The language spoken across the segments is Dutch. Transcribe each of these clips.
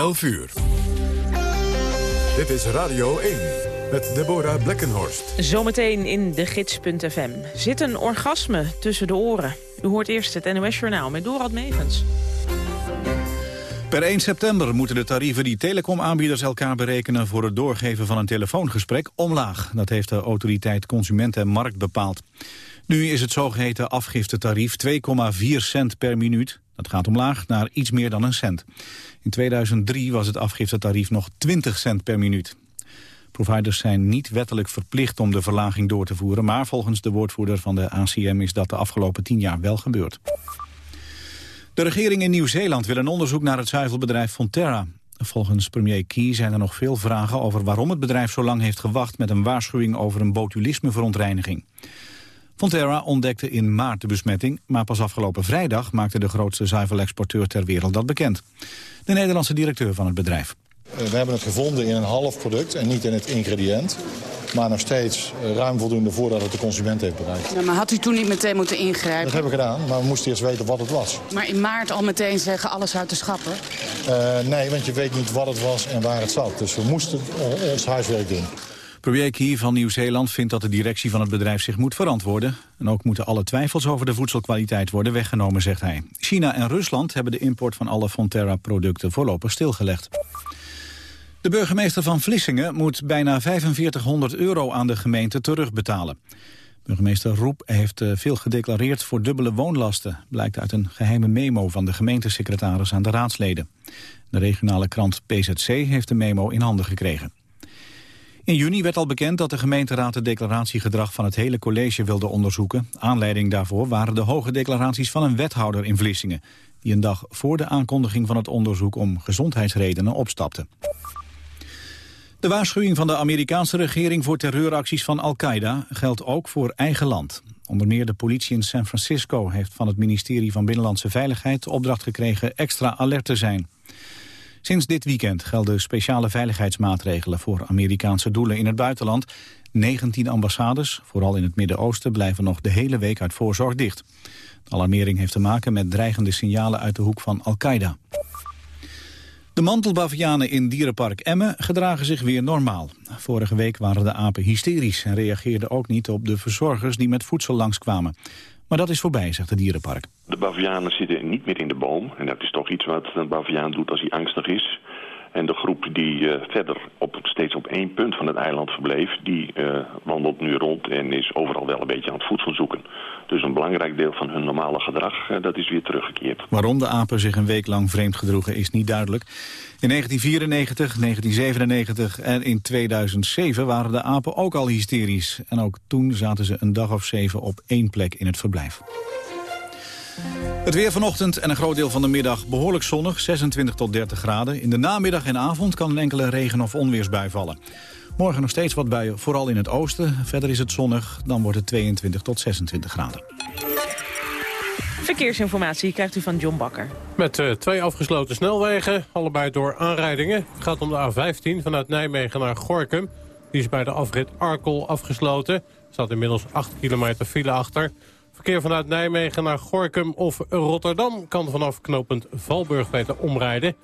11 uur. Dit is Radio 1 met Deborah Blekkenhorst. Zometeen in de gids.fm. Zit een orgasme tussen de oren? U hoort eerst het NOS-journaal met Dorad Megens. Per 1 september moeten de tarieven die telecomaanbieders elkaar berekenen... voor het doorgeven van een telefoongesprek omlaag. Dat heeft de autoriteit Consument en Markt bepaald. Nu is het zogeheten afgiftetarief 2,4 cent per minuut. Dat gaat omlaag naar iets meer dan een cent. In 2003 was het afgiftetarief nog 20 cent per minuut. Providers zijn niet wettelijk verplicht om de verlaging door te voeren... maar volgens de woordvoerder van de ACM is dat de afgelopen 10 jaar wel gebeurd. De regering in Nieuw-Zeeland wil een onderzoek naar het zuivelbedrijf Fonterra. Volgens premier Key zijn er nog veel vragen over waarom het bedrijf zo lang heeft gewacht met een waarschuwing over een botulismeverontreiniging. Fonterra ontdekte in maart de besmetting, maar pas afgelopen vrijdag maakte de grootste zuivelexporteur ter wereld dat bekend. De Nederlandse directeur van het bedrijf. Eh, we hebben het gevonden in een half product en niet in het ingrediënt. Maar nog steeds eh, ruim voldoende voordat het de consument heeft bereikt. Ja, maar had u toen niet meteen moeten ingrijpen? Dat hebben we gedaan, maar we moesten eerst weten wat het was. Maar in maart al meteen zeggen alles uit de schappen? Uh, nee, want je weet niet wat het was en waar het zat. Dus we moesten ons huiswerk doen. Premier Key van Nieuw-Zeeland vindt dat de directie van het bedrijf zich moet verantwoorden. En ook moeten alle twijfels over de voedselkwaliteit worden weggenomen, zegt hij. China en Rusland hebben de import van alle Fonterra-producten voorlopig stilgelegd. De burgemeester van Vlissingen moet bijna 4500 euro aan de gemeente terugbetalen. Burgemeester Roep heeft eh, veel gedeclareerd voor dubbele woonlasten... blijkt uit een geheime memo van de gemeentesecretaris aan de raadsleden. De regionale krant PZC heeft de memo in handen gekregen. In juni werd al bekend dat de gemeenteraad het declaratiegedrag van het hele college wilde onderzoeken. Aanleiding daarvoor waren de hoge declaraties van een wethouder in Vlissingen, die een dag voor de aankondiging van het onderzoek om gezondheidsredenen opstapte. De waarschuwing van de Amerikaanse regering voor terreuracties van Al-Qaeda geldt ook voor eigen land. Onder meer de politie in San Francisco heeft van het ministerie van Binnenlandse Veiligheid opdracht gekregen extra alert te zijn. Sinds dit weekend gelden speciale veiligheidsmaatregelen voor Amerikaanse doelen in het buitenland. 19 ambassades, vooral in het Midden-Oosten, blijven nog de hele week uit voorzorg dicht. De alarmering heeft te maken met dreigende signalen uit de hoek van Al-Qaeda. De mantelbavianen in dierenpark Emmen gedragen zich weer normaal. Vorige week waren de apen hysterisch en reageerden ook niet op de verzorgers die met voedsel langskwamen. Maar dat is voorbij, zegt het dierenpark. De bavianen zitten niet meer in de boom. En dat is toch iets wat een baviaan doet als hij angstig is. En de groep die uh, verder op, steeds op één punt van het eiland verbleef... die uh, wandelt nu rond en is overal wel een beetje aan het voedsel zoeken. Dus een belangrijk deel van hun normale gedrag, uh, dat is weer teruggekeerd. Waarom de apen zich een week lang vreemd gedroegen is niet duidelijk. In 1994, 1997 en in 2007 waren de apen ook al hysterisch. En ook toen zaten ze een dag of zeven op één plek in het verblijf. Het weer vanochtend en een groot deel van de middag behoorlijk zonnig, 26 tot 30 graden. In de namiddag en avond kan een enkele regen- of onweersbui vallen. Morgen nog steeds wat buien, vooral in het oosten. Verder is het zonnig, dan wordt het 22 tot 26 graden. Verkeersinformatie krijgt u van John Bakker. Met uh, twee afgesloten snelwegen, allebei door aanrijdingen. Het gaat om de A15 vanuit Nijmegen naar Gorkum. Die is bij de afrit Arkel afgesloten. Er staat inmiddels 8 kilometer file achter. Verkeer vanuit Nijmegen naar Gorkum of Rotterdam... kan vanaf knooppunt Valburg weten omrijden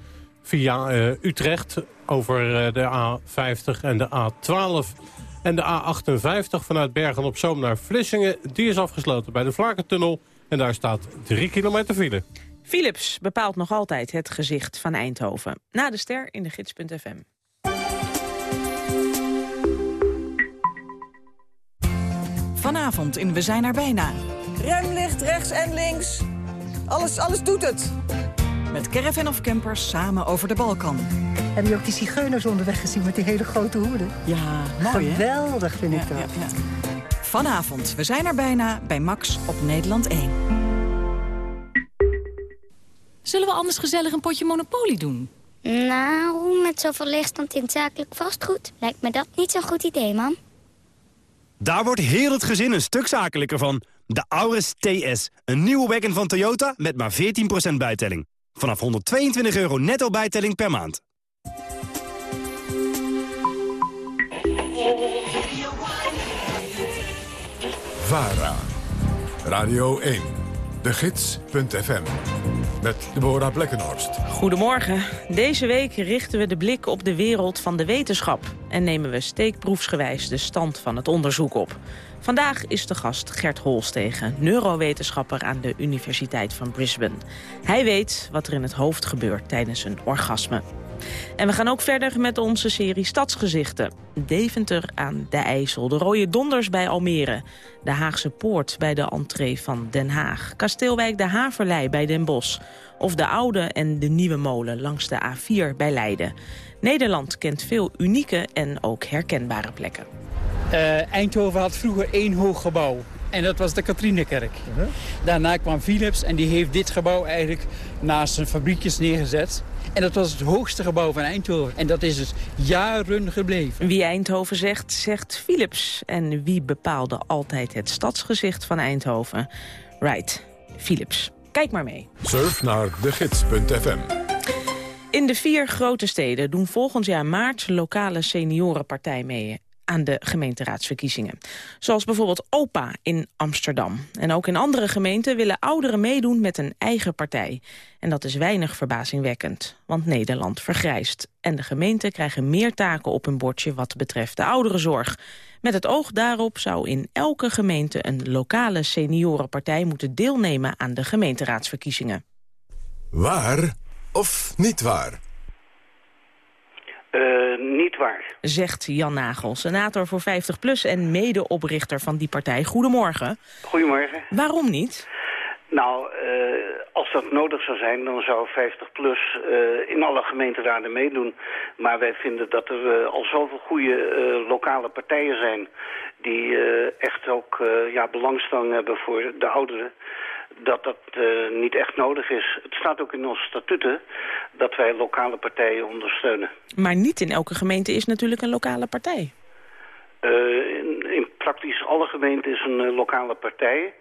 via uh, Utrecht over uh, de A50 en de A12. En de A58 vanuit Bergen op Zoom naar Vlissingen... die is afgesloten bij de Vlakentunnel en daar staat 3 kilometer file. Philips bepaalt nog altijd het gezicht van Eindhoven. Na de ster in de gids.fm. Vanavond in We zijn er bijna. Remlicht rechts en links. Alles, alles doet het. Met caravan of campers samen over de Balkan. Heb je ook die zigeuners onderweg gezien met die hele grote hoeden? Ja, mooi Geweldig vind ja, ik dat. Ja, ja. Vanavond, we zijn er bijna bij Max op Nederland 1. Zullen we anders gezellig een potje Monopoly doen? Nou, met zoveel leegstand in zakelijk vastgoed... lijkt me dat niet zo'n goed idee, man. Daar wordt heel het gezin een stuk zakelijker van. De Auris TS, een nieuwe wagon van Toyota met maar 14% bijtelling. Vanaf 122 euro netto bijtelling per maand. VARA. Radio 1. De Gids.fm. met Deborah Blekkenhorst. Goedemorgen. Deze week richten we de blik op de wereld van de wetenschap... en nemen we steekproefsgewijs de stand van het onderzoek op. Vandaag is de gast Gert Holstegen, neurowetenschapper aan de Universiteit van Brisbane. Hij weet wat er in het hoofd gebeurt tijdens een orgasme. En we gaan ook verder met onze serie Stadsgezichten. Deventer aan de IJssel, de Rode Donders bij Almere... de Haagse Poort bij de entree van Den Haag... Kasteelwijk de Haverlei bij Den Bosch... of de Oude en de Nieuwe Molen langs de A4 bij Leiden. Nederland kent veel unieke en ook herkenbare plekken. Uh, Eindhoven had vroeger één hoog gebouw. En dat was de Katrinekerk. Daarna kwam Philips en die heeft dit gebouw eigenlijk naast zijn fabriekjes neergezet. En dat was het hoogste gebouw van Eindhoven. En dat is dus jaren gebleven. Wie Eindhoven zegt, zegt Philips. En wie bepaalde altijd het stadsgezicht van Eindhoven? Right, Philips. Kijk maar mee. Surf naar degids.fm. In de vier grote steden doen volgend jaar maart lokale seniorenpartij mee aan de gemeenteraadsverkiezingen. Zoals bijvoorbeeld OPA in Amsterdam. En ook in andere gemeenten willen ouderen meedoen met een eigen partij. En dat is weinig verbazingwekkend, want Nederland vergrijst. En de gemeenten krijgen meer taken op hun bordje wat betreft de ouderenzorg. Met het oog daarop zou in elke gemeente een lokale seniorenpartij moeten deelnemen aan de gemeenteraadsverkiezingen. Waar of niet waar? Uh, niet waar. Zegt Jan Nagel, senator voor 50PLUS en medeoprichter van die partij. Goedemorgen. Goedemorgen. Waarom niet? Nou, uh, als dat nodig zou zijn, dan zou 50PLUS uh, in alle gemeenteraden meedoen. Maar wij vinden dat er al zoveel goede lokale partijen zijn... die echt ook ja, belangstelling hebben voor de ouderen dat dat uh, niet echt nodig is. Het staat ook in onze statuten dat wij lokale partijen ondersteunen. Maar niet in elke gemeente is natuurlijk een lokale partij. Uh, in, in, praktisch alle gemeenten is een uh, lokale partij.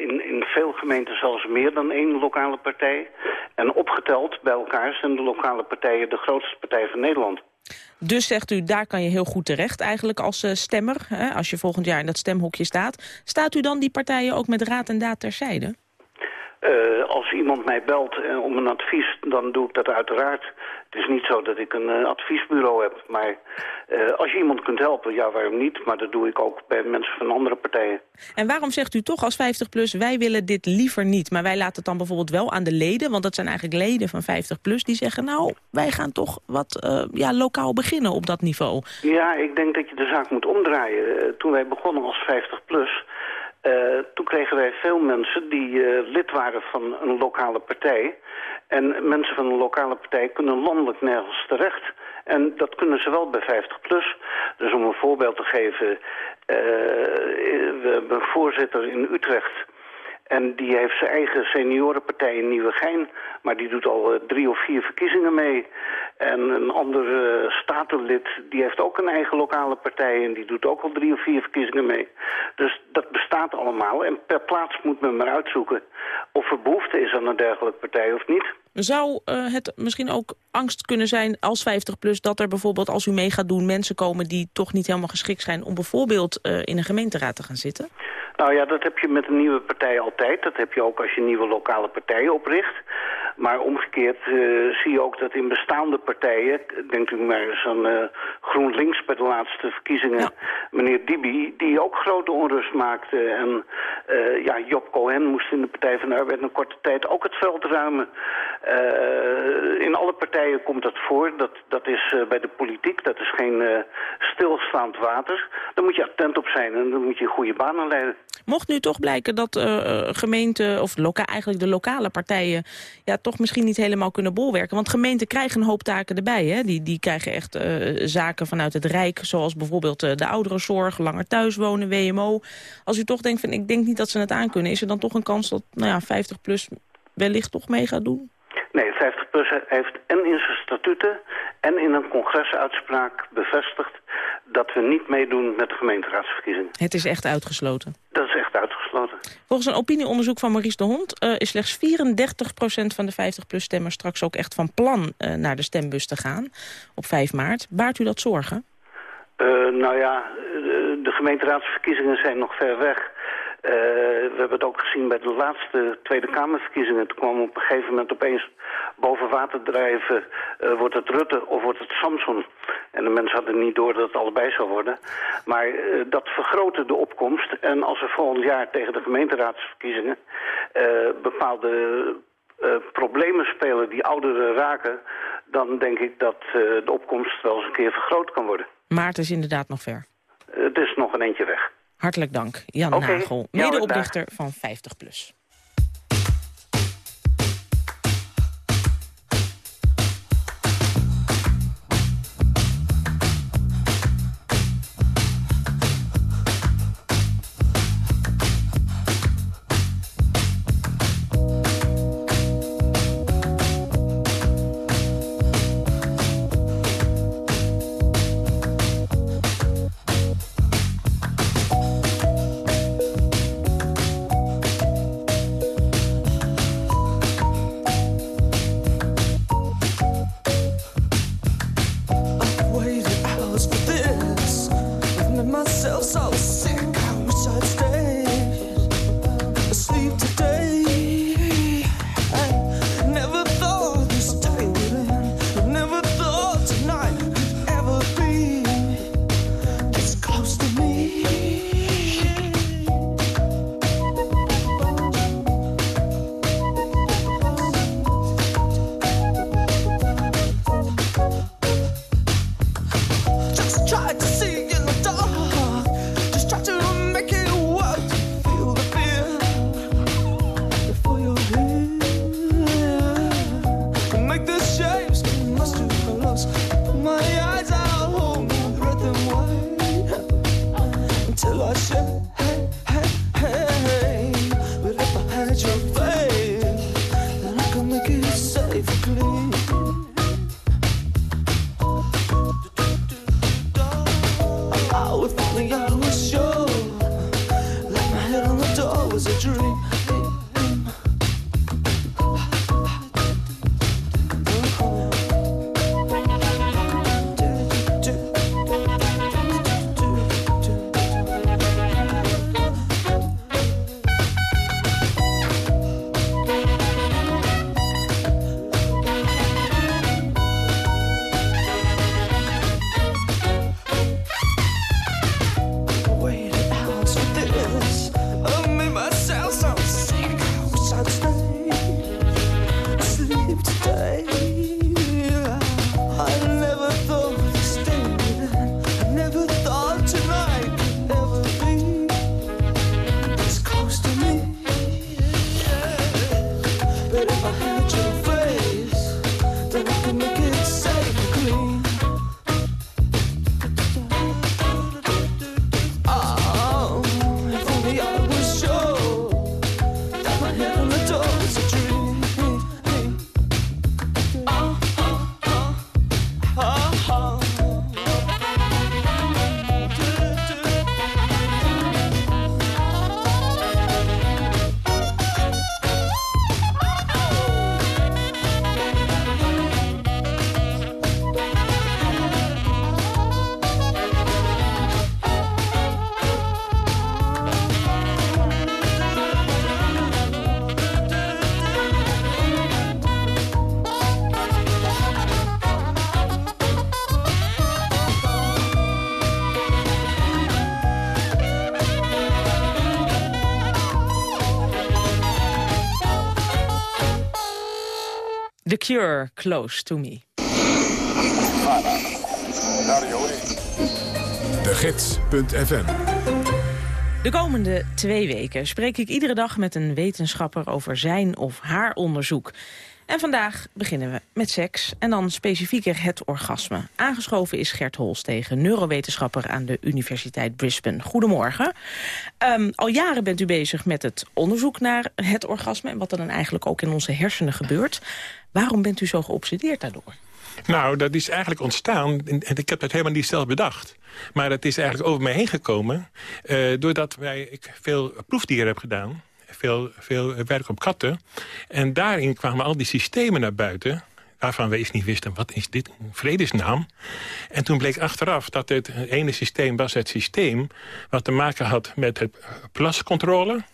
in, in veel gemeenten zelfs meer dan één lokale partij. En opgeteld bij elkaar zijn de lokale partijen de grootste partij van Nederland. Dus zegt u, daar kan je heel goed terecht eigenlijk als uh, stemmer. Hè, als je volgend jaar in dat stemhokje staat. Staat u dan die partijen ook met raad en daad terzijde? Uh, als iemand mij belt uh, om een advies, dan doe ik dat uiteraard. Het is niet zo dat ik een uh, adviesbureau heb. Maar als je iemand kunt helpen, ja, waarom niet? Maar dat doe ik ook bij mensen van andere partijen. En waarom zegt u toch als 50PLUS, wij willen dit liever niet... maar wij laten het dan bijvoorbeeld wel aan de leden... want dat zijn eigenlijk leden van 50PLUS die zeggen... nou, wij gaan toch wat ja, lokaal beginnen op dat niveau. Ja, ik denk dat je de zaak moet omdraaien. toen wij begonnen als 50PLUS... Uh, toen kregen wij veel mensen die uh, lid waren van een lokale partij. En mensen van een lokale partij kunnen landelijk nergens terecht. En dat kunnen ze wel bij 50 plus. Dus om een voorbeeld te geven, uh, we hebben een voorzitter in Utrecht en die heeft zijn eigen seniorenpartij in Nieuwegein. Maar die doet al uh, drie of vier verkiezingen mee. En een ander uh, statenlid, die heeft ook een eigen lokale partij... en die doet ook al drie of vier verkiezingen mee. Dus dat bestaat allemaal. En per plaats moet men maar uitzoeken... of er behoefte is aan een dergelijke partij of niet. Zou uh, het misschien ook angst kunnen zijn als 50PLUS... dat er bijvoorbeeld, als u mee gaat doen, mensen komen... die toch niet helemaal geschikt zijn om bijvoorbeeld in een gemeenteraad te gaan zitten? Nou ja, dat heb je met een nieuwe partij altijd. Dat heb je ook als je nieuwe lokale partijen opricht. Maar omgekeerd uh, zie je ook dat in bestaande partijen... denk u maar eens aan uh, GroenLinks bij de laatste verkiezingen... meneer Dibi, die ook grote onrust maakte. En uh, ja, Job Cohen moest in de Partij van de Arbeid... een korte tijd ook het veld ruimen. in alle partijen komt dat voor. Dat, dat is bij de politiek, dat is geen stilstaand water. Daar moet je attent op zijn en dan moet je goede banen leiden. Mocht nu toch blijken dat uh, gemeenten, of loka eigenlijk de lokale partijen... ja, toch misschien niet helemaal kunnen bolwerken. Want gemeenten krijgen een hoop taken erbij. Hè? Die, die krijgen echt uh, zaken vanuit het Rijk, zoals bijvoorbeeld de ouderenzorg... langer thuiswonen, WMO. Als u toch denkt, van, ik denk niet dat ze het aankunnen... is er dan toch een kans dat nou ja, 50PLUS wellicht toch mee gaat doen? Nee, 50PLUS heeft en in zijn statuten en in een congresuitspraak bevestigd dat we niet meedoen met de gemeenteraadsverkiezingen. Het is echt uitgesloten? Dat is echt uitgesloten. Volgens een opinieonderzoek van Maurice de Hond... Uh, is slechts 34% van de 50-plus stemmers straks ook echt van plan uh, naar de stembus te gaan op 5 maart. Baart u dat zorgen? Uh, nou ja, de, de gemeenteraadsverkiezingen zijn nog ver weg. Eh, we hebben het ook gezien bij de laatste Tweede Kamerverkiezingen. Toen kwam op een gegeven moment opeens boven water drijven... eh, wordt het Rutte of wordt het Samson? En de mensen hadden niet door dat het allebei zou worden. Maar eh, dat vergrootte de opkomst. En als er volgend jaar tegen de gemeenteraadsverkiezingen... bepaalde problemen spelen die ouderen raken... dan denk ik dat de opkomst wel eens een keer vergroot kan worden. Maart is inderdaad nog ver. Het is nog een eentje weg. Hartelijk dank, Jan Oké. Nagel, medeoprichter van 50PLUS. Yeah. Close to Me. De Gids.fm De komende twee weken spreek ik iedere dag met een wetenschapper over zijn of haar onderzoek. En vandaag beginnen we met seks en dan specifieker het orgasme. Aangeschoven is Gert Holstegen, neurowetenschapper aan de Universiteit Brisbane. Goedemorgen. Ehm, al jaren bent u bezig met het onderzoek naar het orgasme... en wat er dan eigenlijk ook in onze hersenen gebeurt. Waarom bent u zo geobsedeerd daardoor? Nou, dat is eigenlijk ontstaan, en ik heb het helemaal niet zelf bedacht. Maar het is eigenlijk over mij heen gekomen... eh, doordat wij, ik veel proefdieren heb gedaan. Veel, veel werk op katten. En daarin kwamen al die systemen naar buiten... waarvan we eerst niet wisten... wat is dit een vredesnaam? En toen bleek achteraf dat het ene systeem was het systeem... wat te maken had met het plascontrole...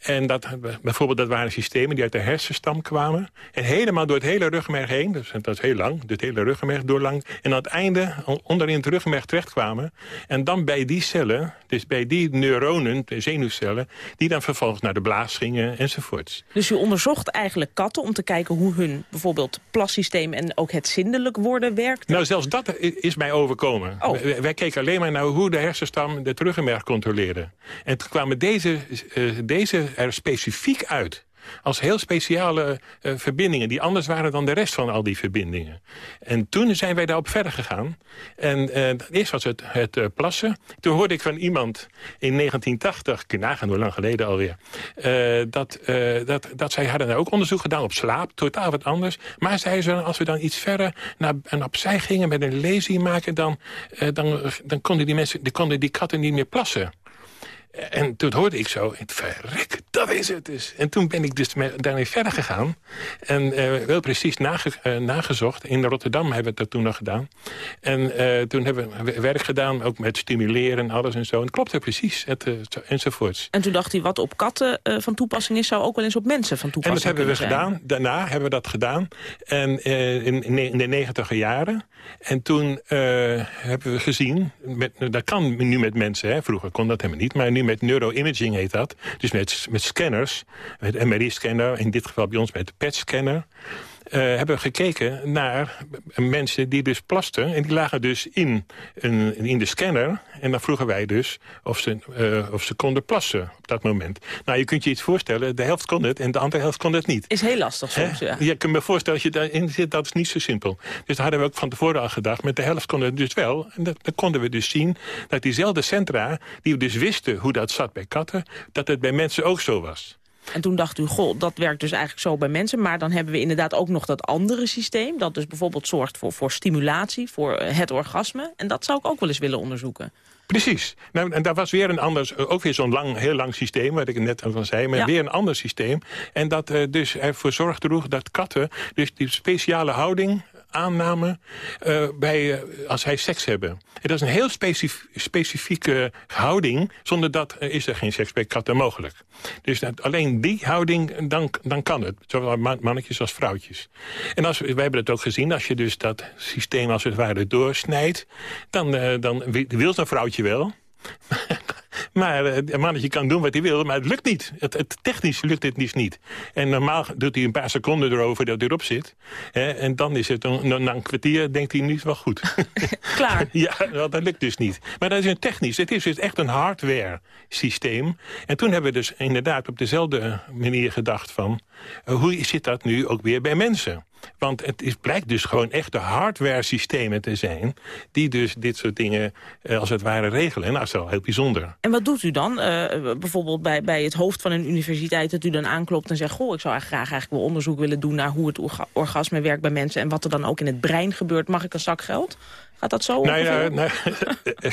En dat, bijvoorbeeld, dat waren systemen die uit de hersenstam kwamen. En helemaal door het hele ruggenmerg heen, dus dat is heel lang, het hele ruggenmerg doorlang. En aan het einde onderin het ruggenmerg terechtkwamen. En dan bij die cellen, dus bij die neuronen, de zenuwcellen... die dan vervolgens naar de blaas gingen enzovoorts. Dus u onderzocht eigenlijk katten om te kijken hoe hun bijvoorbeeld plassysteem... en ook het zindelijk worden werkt? Nou, zelfs dat is mij overkomen. Oh. Wij, wij, keken alleen maar naar hoe de hersenstam het ruggenmerg controleerde. En toen kwamen deze, uh, deze er specifiek uit als heel speciale uh, verbindingen... die anders waren dan de rest van al die verbindingen. En toen zijn wij daarop verder gegaan. En uh, eerst was het, het uh, plassen. Toen hoorde ik van iemand in 1980, kun je nagaan hoe lang geleden alweer... dat, dat, dat zij hadden ook onderzoek gedaan op slaap, totaal wat anders. Maar zei ze, als we dan iets verder naar, en opzij gingen met een lazy maken... dan, dan, dan konden die, mensen, dan konden die katten niet meer plassen. En toen hoorde ik zo, het verrek, dat is het dus. En toen ben ik dus daarmee verder gegaan. En uh, wel precies nage, uh, nagezocht. In Rotterdam hebben we dat toen nog gedaan. En uh, toen hebben we werk gedaan, ook met stimuleren en alles en zo. En het klopte precies, het, enzovoorts. En toen dacht hij, wat op katten van toepassing is... zou ook wel eens op mensen van toepassing En dat hebben we zijn. gedaan. Daarna hebben we dat gedaan. En in, in, de negentiger jaren. En toen hebben we gezien... Met, dat kan nu met mensen, hè. vroeger kon dat helemaal niet... maar nu met neuroimaging heet dat. Dus met, met scanners, met MRI-scanner, in dit geval bij ons met PET-scanner... Uh, hebben we gekeken naar mensen die dus plasten. En die lagen dus in, een, in de scanner. En dan vroegen wij dus of ze, uh, of ze konden plassen op dat moment. Nou, je kunt je iets voorstellen. De helft kon het en de andere helft kon het niet. Is heel lastig soms, ja. Je kunt me voorstellen, als je daarin zit, dat is niet zo simpel. Dus daar hadden we ook van tevoren al gedacht. Met de helft kon het dus wel. En dat, dan konden we dus zien dat diezelfde centra... die we dus wisten hoe dat zat bij katten... dat het bij mensen ook zo was. En toen dacht u, goh, dat werkt dus eigenlijk zo bij mensen. Maar dan hebben we inderdaad ook nog dat andere systeem... dat dus bijvoorbeeld zorgt voor, voor stimulatie, voor het orgasme. En dat zou ik ook wel eens willen onderzoeken. Precies. Nou, en daar was weer een ander, ook weer zo'n lang, heel lang systeem... wat ik net al zei, maar ja. weer een ander systeem. En dat uh, dus ervoor droeg dat katten... dus die speciale houding aanname uh, bij, uh, als hij seks hebben. En dat is een heel specif specifieke houding. Zonder dat is er geen seks bij katten mogelijk. Dus alleen die houding, dan, dan kan het. Zowel mannetjes als vrouwtjes. En als, wij hebben het ook gezien, als je dus dat systeem als het ware doorsnijdt... dan, dan wil zo'n vrouwtje wel... Maar een mannetje kan doen wat hij wil, maar het lukt niet. Het, het, technisch lukt het dus niet. En normaal doet hij een paar seconden erover dat hij erop zit. Hè, en dan is het, een, na een kwartier denkt hij, nu wel goed. Klaar. ja, dat lukt dus niet. Maar dat is een technisch, het is dus echt een hardware systeem. En toen hebben we dus inderdaad op dezelfde manier gedacht van... Uh, hoe zit dat nu ook weer bij mensen? Want het is, blijkt dus gewoon echte hardware-systemen te zijn... die dus dit soort dingen uh, als het ware regelen. En dat is wel heel bijzonder. En wat doet u dan? Uh, bijvoorbeeld bij, bij het hoofd van een universiteit... dat u dan aanklopt en zegt... goh, ik zou eigenlijk graag eigenlijk wel onderzoek willen doen... naar hoe het orgasme werkt bij mensen... en wat er dan ook in het brein gebeurt. Mag ik een zak geld? Gaat dat zo? Nee, nee, nee.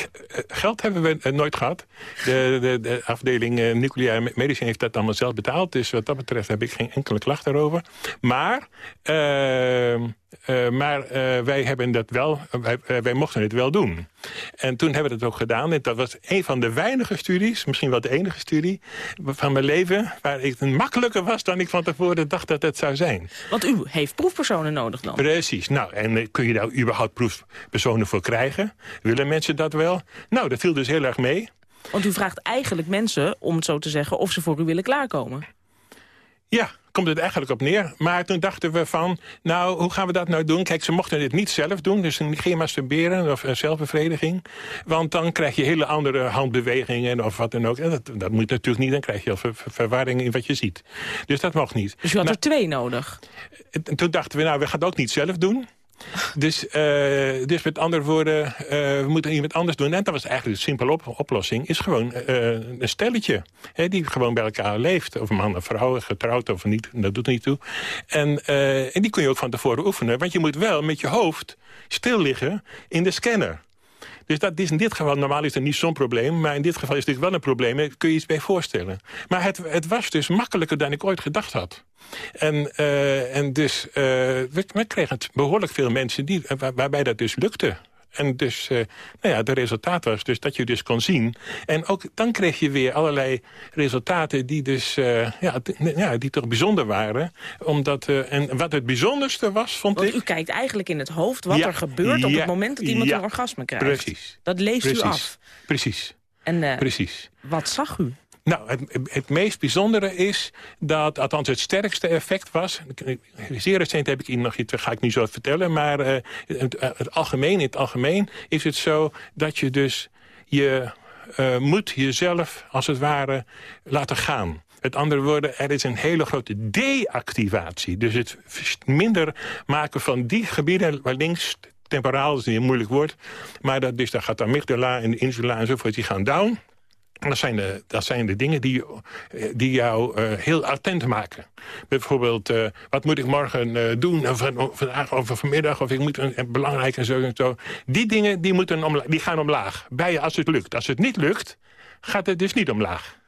Geld hebben we nooit gehad. De, de, de afdeling uh, nucleaire medicijn heeft dat allemaal zelf betaald. Dus wat dat betreft heb ik geen enkele klacht daarover. Maar... Uh, uh, maar uh, wij, hebben dat wel, wij, uh, wij, mochten het wel doen. En toen hebben we het ook gedaan. En dat was een van de weinige studies, misschien wel de enige studie... van mijn leven waar ik makkelijker was dan ik van tevoren dacht dat het zou zijn. Want u heeft proefpersonen nodig dan? Precies. Nou, en kun je daar überhaupt proefpersonen voor krijgen? Willen mensen dat wel? Nou, dat viel dus heel erg mee. Want u vraagt eigenlijk mensen, om het zo te zeggen... of ze voor u willen klaarkomen. Ja, komt het eigenlijk op neer. Maar toen dachten we van, nou, hoe gaan we dat nou doen? Kijk, ze mochten dit niet zelf doen, dus geen masturberen of zelfbevrediging. Want dan krijg je hele andere handbewegingen of wat dan ook. En dat, dat moet natuurlijk niet, dan krijg je al ver, verwarring in wat je ziet. Dus dat mocht niet. Dus je had nou, er twee nodig? En toen dachten we, nou, we gaan het ook niet zelf doen. Dus, uh, dus met andere woorden, uh, we moeten iemand anders doen. En dat was eigenlijk de simpele op oplossing. Is gewoon uh, een stelletje. Hè, die gewoon bij elkaar leeft. Of man of vrouw, getrouwd of niet. Dat doet er niet toe. En, en die kun je ook van tevoren oefenen. Want je moet wel met je hoofd stil liggen in de scanner. Dus dat is in dit geval, normaal is het niet zo'n probleem... maar in dit geval is het wel een probleem, daar kun je iets bij voorstellen. Maar het, het was dus makkelijker dan ik ooit gedacht had. En, eh, en dus, eh, we, we kregen het behoorlijk veel mensen die, waar- waarbij dat dus lukte. En dus, eh, nou ja, het resultaat was dus dat je dus kon zien. En ook dan kreeg je weer allerlei resultaten die dus, eh, ja, ja, die toch bijzonder waren. Omdat, eh, en wat het bijzonderste was, vond Want ik... u kijkt eigenlijk in het hoofd wat Ja, er gebeurt op het moment dat iemand ja, een orgasme krijgt. Precies. Dat leest u af. Precies. En eh, Precies. wat zag u? Nou, het, het meest bijzondere is dat, althans het sterkste effect was... zeer recent heb ik hier nog iets, ga ik niet zo vertellen... maar eh, het, het algemeen, in het algemeen is het zo dat je dus... je eh, moet jezelf, als het ware, laten gaan. Met andere woorden, er is een hele grote deactivatie. Dus het minder maken van die gebieden waar links... temporaal is een moeilijk woord... maar dat, dus daar gaat de amygdala en de insula enzovoort, die gaan down... Dat zijn, de, dat zijn de dingen die, eh, die jou eh, heel attent maken. Bijvoorbeeld, eh, wat moet ik morgen doen? Of, van- of vandaag of vanmiddag? Of ik moet een, en belangrijk en zo en zo. Die dingen die moeten omla- die gaan omlaag. Bij je als het lukt. Als het niet lukt, gaat het dus niet omlaag.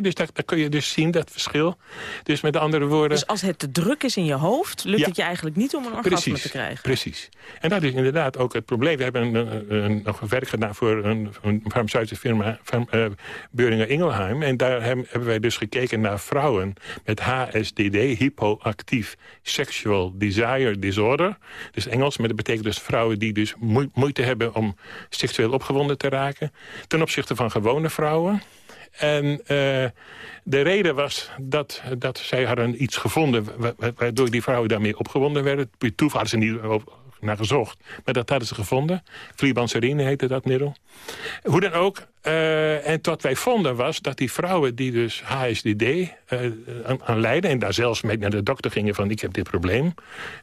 Dus daar, daar kun je dus zien, dat verschil. Dus met andere woorden... Dus als het te druk is in je hoofd, lukt Ja. het je eigenlijk niet om een orgasme Precies, te krijgen. precies. En dat is inderdaad ook het probleem. We hebben een, een, nog werk gedaan voor een, een farmaceutische firma, farm, eh, Boehringer Ingelheim. En daar hebben, hebben wij dus gekeken naar vrouwen met HSDD, hypoactief sexual desire disorder. Dus Engels, maar dat betekent dus vrouwen die dus moe- moeite hebben om seksueel opgewonden te raken. Ten opzichte van gewone vrouwen. En eh, de reden was dat, dat zij hadden iets gevonden... wa- wa- waardoor die vrouwen daarmee opgewonden werden. Bij toeval hadden ze niet naar gezocht. Maar dat hadden ze gevonden. Flibanserine heette dat middel. Hoe dan ook. eh, en wat wij vonden was dat die vrouwen die dus HSDD eh, aan, lijden... en daar zelfs mee naar de dokter gingen van ik heb dit probleem.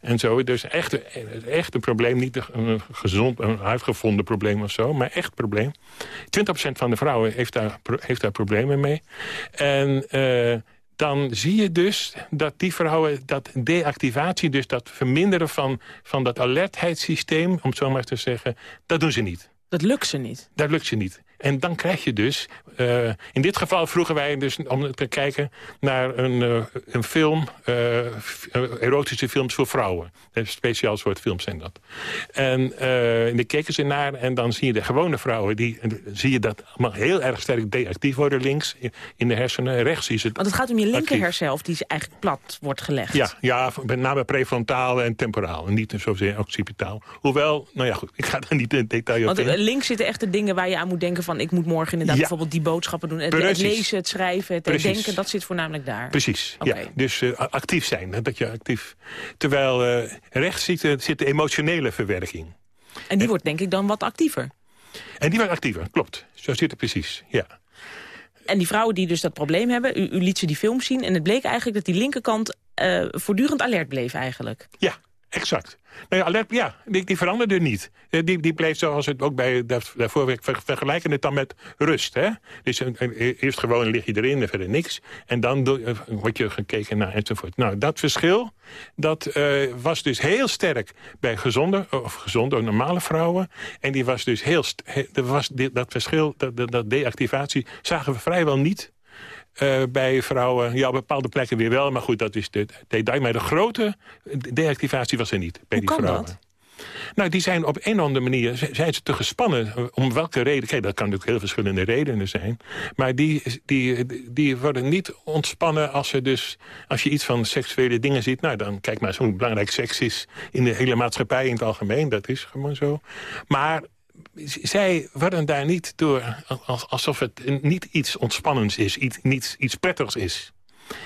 En zo. Dus echt, echt een probleem. Niet een gezond, een uitgevonden probleem of zo. Maar echt probleem. 20% van de vrouwen heeft daar, heeft daar problemen mee. En eh, dan zie je dus dat die vrouwen, dat deactivatie... dus dat verminderen van, van dat alertheidssysteem, om het zo maar te zeggen... dat doen ze niet. Dat lukt ze niet. Dat lukt ze niet. En dan krijg je dus... eh, in dit geval vroegen wij dus om te kijken naar een, eh, een film... eh, erotische films voor vrouwen. Een speciaal soort films zijn dat. En daar keken ze naar en dan zie je de gewone vrouwen... Die, zie je dat allemaal heel erg sterk deactief worden links in- de hersenen. Rechts is het Want het gaat om je linker actief. hersenhelft die eigenlijk plat wordt gelegd. Ja, ja, met name prefrontaal en temporaal. En niet zozeer occipitaal. Hoewel, nou ja goed, ik ga daar niet in detail op Want in. links zitten echt de dingen waar je aan moet denken van... ik moet morgen inderdaad Ja. bijvoorbeeld die boodschappen doen. Het, lezen, het schrijven, het Precies. denken, dat zit voornamelijk daar. Precies, ja. Dus eh, actief zijn, hè, dat je actief... Terwijl eh, rechts zit, eh, zit de emotionele verwerking. En die wordt denk ik dan wat actiever. En die wordt actiever, klopt. Zo zit het precies, ja. En die vrouwen die dus dat probleem hebben, u, u liet ze die film zien... en het bleek eigenlijk dat die linkerkant voortdurend alert bleef eigenlijk. Ja, exact. Nou ja, ja die, die veranderde niet. Eh, Die, die bleef zoals het ook bij daar- daarvoor vergelijken het dan met rust. Hè? Dus eh, eh, eerst gewoon lig je erin en verder niks. En dan wordt je gekeken naar enzovoort. Nou, dat verschil dat, was dus heel sterk bij gezonde, of gezonde, normale vrouwen. En die was dus heel... er was dat verschil, dat, dat, dat deactivatie, zagen we vrijwel niet eh, bij vrouwen, ja, op bepaalde plekken weer wel. Maar goed, dat is de detail. Maar de grote deactivatie was er niet bij die kan vrouwen. dat? Nou, die zijn op een of andere manier zijn ze te gespannen. eh, Om welke reden? Kijk, dat kan natuurlijk heel verschillende redenen zijn. Maar die, die, die worden niet ontspannen als, ze dus, als je iets van seksuele dingen ziet. Nou, dan kijk maar eens hoe belangrijk seks is in de hele maatschappij in het algemeen. Dat is gewoon zo. Maar zij worden daar niet door, als- alsof het niet iets ontspannends is, iets, niet iets prettigs is.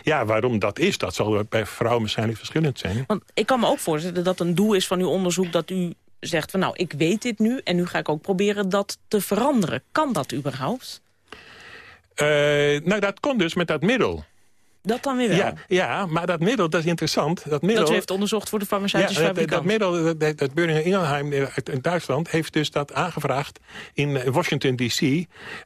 Ja, waarom dat is, dat zal bij vrouwen waarschijnlijk verschillend zijn. Want ik kan me ook voorstellen dat een doel is van uw onderzoek... dat u zegt van nou, ik weet dit nu... en nu ga ik ook proberen dat te veranderen. Kan dat überhaupt? Eh, nou, dat kon dus met dat middel. Dat dan weer wel? Ja, ja, maar dat middel, dat is interessant. Dat middel, Dat u heeft onderzocht voor de farmaceutische ja, dat, fabrikant. dat middel, dat, dat Boehringer Ingelheim uit in Duitsland... heeft dus dat aangevraagd in eh, Washington D.C.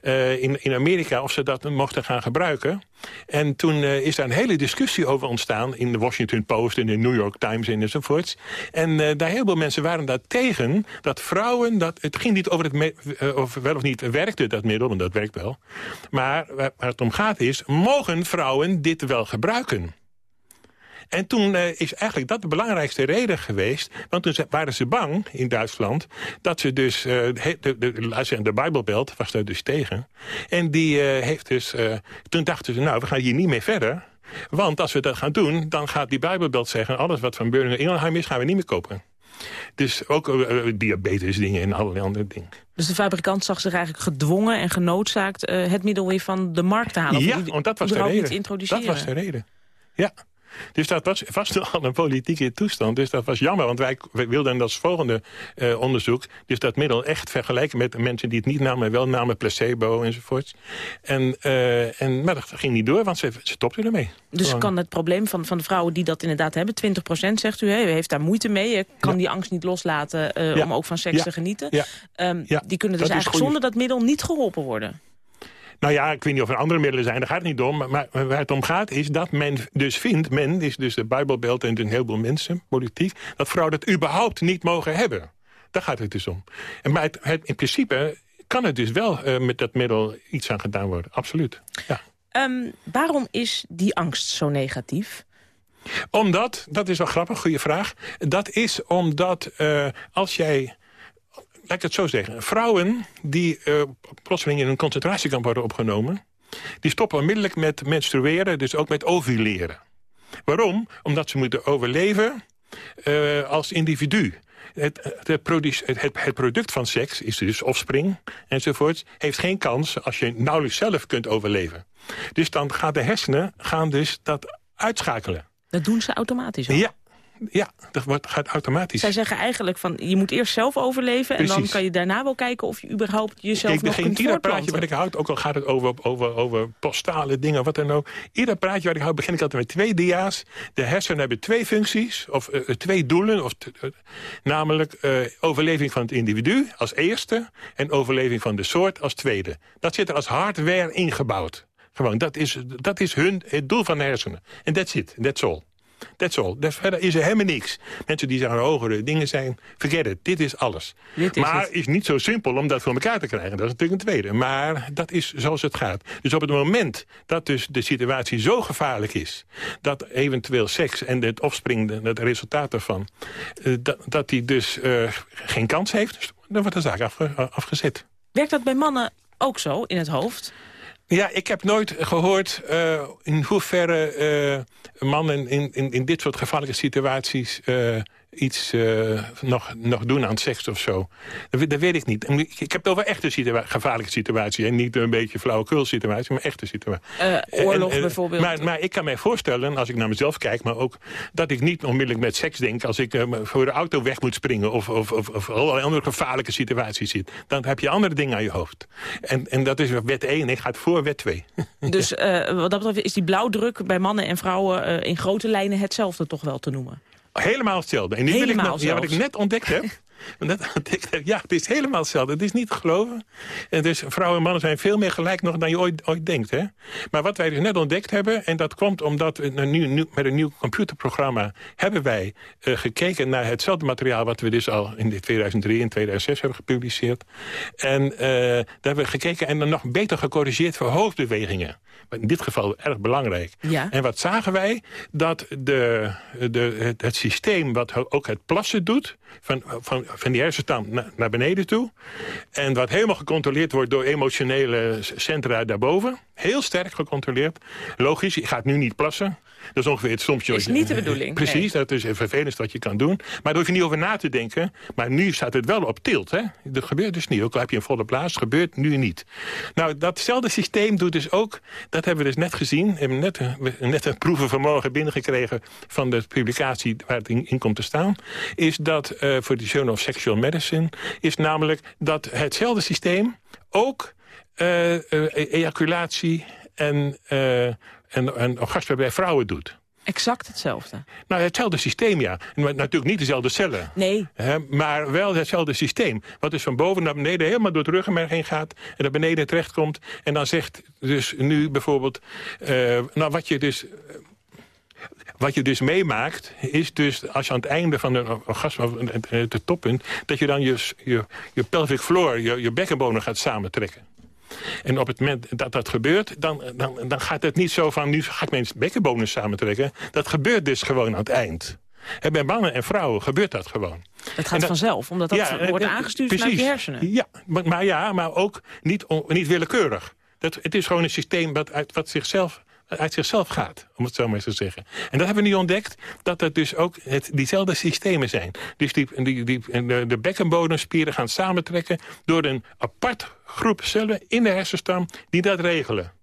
eh, in, in Amerika... of ze dat mochten gaan gebruiken. En toen eh, is daar een hele discussie over ontstaan... in de Washington Post en de New York Times enzovoorts. En eh, daar heel veel mensen waren daar tegen... dat vrouwen, dat, het ging niet over het eh, of wel of niet werkte dat middel... want dat werkt wel. Maar waar, waar het om gaat is, mogen vrouwen dit wel gebruiken? En toen eh, is eigenlijk dat de belangrijkste reden geweest. Want toen waren ze bang in Duitsland dat ze dus... eh, de, de, de, de Bijbelbelt was daar dus tegen. En die eh, heeft dus... toen dachten ze, nou, we gaan hier niet meer verder. Want als we dat gaan doen, dan gaat die Bijbelbelt zeggen... alles wat van Beuringen Ingelheim is, gaan we niet meer kopen. Dus ook eh, eh, diabetes dingen en allerlei andere dingen. Dus de fabrikant zag zich eigenlijk gedwongen en genoodzaakt... eh, het middel weer van de markt te halen. Ja, want dat was de reden. Dat was de reden. Ja. Dus dat was vast al een politieke toestand. Dus dat was jammer, want wij, wij wilden als volgende eh, onderzoek... dus dat middel echt vergelijken met mensen die het niet namen... wel namen placebo enzovoorts. En, eh, en, maar dat ging niet door, want ze, ze stopten ermee. Dus Gewoon. kan het probleem van, van de vrouwen die dat inderdaad hebben... 20% zegt u, u heeft daar moeite mee. Kan die angst niet loslaten eh, Ja. om ook van seks Ja. te genieten. Ehm. Die kunnen dus Dat eigenlijk zonder dat middel niet geholpen worden. Nou ja, ik weet niet of er andere middelen zijn, daar gaat het niet om. Maar, waar het om gaat is dat men dus vindt... men is dus de Bijbelbelt en een heleboel mensen, politiek... dat vrouwen dat überhaupt niet mogen hebben. Daar gaat het dus om. En maar het, het- in principe kan het dus wel eh, met dat middel iets aan gedaan worden. Absoluut. Ja. Ehm, waarom is die angst zo negatief? Omdat, dat is wel grappig, goede vraag. Dat is omdat eh, als jij... Laat ik het zo zeggen. Vrouwen die eh, plotseling in een concentratiekamp worden opgenomen... die stoppen onmiddellijk met menstrueren, dus ook met ovuleren. Waarom? Omdat ze moeten overleven eh, als individu. Het, het, produce- het, het- het product van seks is dus offspring enzovoort... heeft geen kans als je nauwelijks zelf kunt overleven. Dus dan gaan de hersenen gaan dus dat uitschakelen. Dat doen ze automatisch al. Ja, ja dat wordt, gaat automatisch. Zij zeggen eigenlijk van, je moet eerst zelf overleven... en dan kan je daarna wel kijken of je überhaupt jezelf ik nog kunt ieder praatje wat ik houd, ook al gaat het over, over, over postale dingen, wat dan ook. Ieder praatje wat ik houd, begin ik altijd met twee dia's. De hersenen hebben twee functies, of eh, twee doelen. Of eh, namelijk eh, overleving van het individu als eerste... en overleving van de soort als tweede. Dat zit er als hardware ingebouwd. Gewoon, dat is, dat is hun, het doel van de hersenen. En that's it, that's all. That's all. Dat, verder is er helemaal niks. Mensen die zeggen hogere dingen zijn, forget it. Dit is alles. Dit is maar het. is niet zo simpel om dat voor elkaar te krijgen. Dat is natuurlijk een tweede. Maar dat is zoals het gaat. Dus op het moment dat dus de situatie zo gevaarlijk is... dat eventueel seks en het offspring, de- het resultaat daarvan... eh, dat, dat die dus eh, geen kans heeft, dan wordt de zaak afge- afgezet. Werkt dat bij mannen ook zo in het hoofd? Ja, ik heb nooit gehoord eh, in hoeverre eh, mannen in, in, in dit soort gevaarlijke situaties... eh, iets eh, nog, nog doen aan seks of zo. Dat, dat weet ik niet. Ik, ik heb het over echte situa gevaarlijke situatie. En niet een beetje flauwekul situatie, maar echte situatie. Eh, oorlog En, bijvoorbeeld. Maar, maar ik kan mij voorstellen, als ik naar mezelf kijk... maar ook dat ik niet onmiddellijk met seks denk... als ik eh, voor de auto weg moet springen... of, of, of, of allerlei andere gevaarlijke situaties zit. Dan heb je andere dingen aan je hoofd. En, en dat is wet 1 en ik ga het voor wet 2. Dus wat dat betreft is die blauwdruk bij mannen en vrouwen... in grote lijnen hetzelfde toch wel te noemen? Helemaal hetzelfde. En nu wil ik Helemaal nog, ja, wat ik net ontdekt heb... net ontdekt heb, ja, het is helemaal hetzelfde. Het is niet te geloven. En dus vrouwen en mannen zijn veel meer gelijk nog dan je ooit, ooit denkt. Hè? Maar wat wij dus net ontdekt hebben... en dat komt omdat we een nieuw, nieuw- met een nieuw computerprogramma... hebben wij eh, gekeken naar hetzelfde materiaal... wat we dus al in 2003 en 2006 hebben gepubliceerd. En eh, daar hebben we gekeken en dan nog beter gecorrigeerd voor hoofdbewegingen. Maar in dit geval erg belangrijk. Ja. En wat zagen wij? Dat de, de, het, het systeem wat ook het plassen doet... van, van, van die hersenstam na- naar beneden toe... en wat helemaal gecontroleerd wordt door emotionele centra daarboven... heel sterk gecontroleerd. Logisch, je gaat nu niet plassen... Dat is ongeveer het soms... Is niet de bedoeling, Precies, dat is het vervelendste wat je kan doen. Maar daar hoef je niet over na te denken. Maar nu staat het wel op tilt. Hè? Dat gebeurt dus niet. Ook al heb je een volle blaas, gebeurt nu niet. Nou, datzelfde systeem doet dus ook... Dat hebben we dus net gezien. We hebben net, net een proevenvermogen binnengekregen... van de publicatie waar het in, in komt te staan. Is dat eh, voor de Journal of Sexual Medicine... is namelijk dat hetzelfde systeem ook eh, eh, ejaculatie en, eh en, en orgasme bij vrouwen doet. Exact hetzelfde. Nou, hetzelfde systeem, ja. Natuurlijk niet dezelfde cellen. Nee. Hè, maar wel hetzelfde systeem. Wat dus van boven naar beneden helemaal door het ruggenmerg heen gaat... en naar beneden terechtkomt. En dan zegt dus nu bijvoorbeeld... eh, nou, wat je dus... Wat je dus meemaakt, is dus als je aan het einde van een orgasme, het toppunt, dat je dan je, je, je pelvic floor, je, je bekkenbonen gaat samentrekken. En op het moment dat dat gebeurt, dan, dan, dan gaat het niet zo van... nu ga ik mijn bekkenbonen samentrekken. Dat gebeurt dus gewoon aan het eind. En bij mannen en vrouwen gebeurt dat gewoon. Het gaat vanzelf, omdat dat Ja, wordt eh, eh, aangestuurd precies. vanuit je hersenen. Ja, maar, maar ja, maar ook niet, on- niet willekeurig. Dat, het is gewoon een systeem wat uit, wat zichzelf, uit zichzelf gaat, om het zo maar eens te zeggen. En dat hebben we nu ontdekt, dat het dus ook het, diezelfde systemen zijn. Dus die, die, die, de, de bekkenbodemspieren gaan samentrekken... door een apart groep cellen in de hersenstam die dat regelen.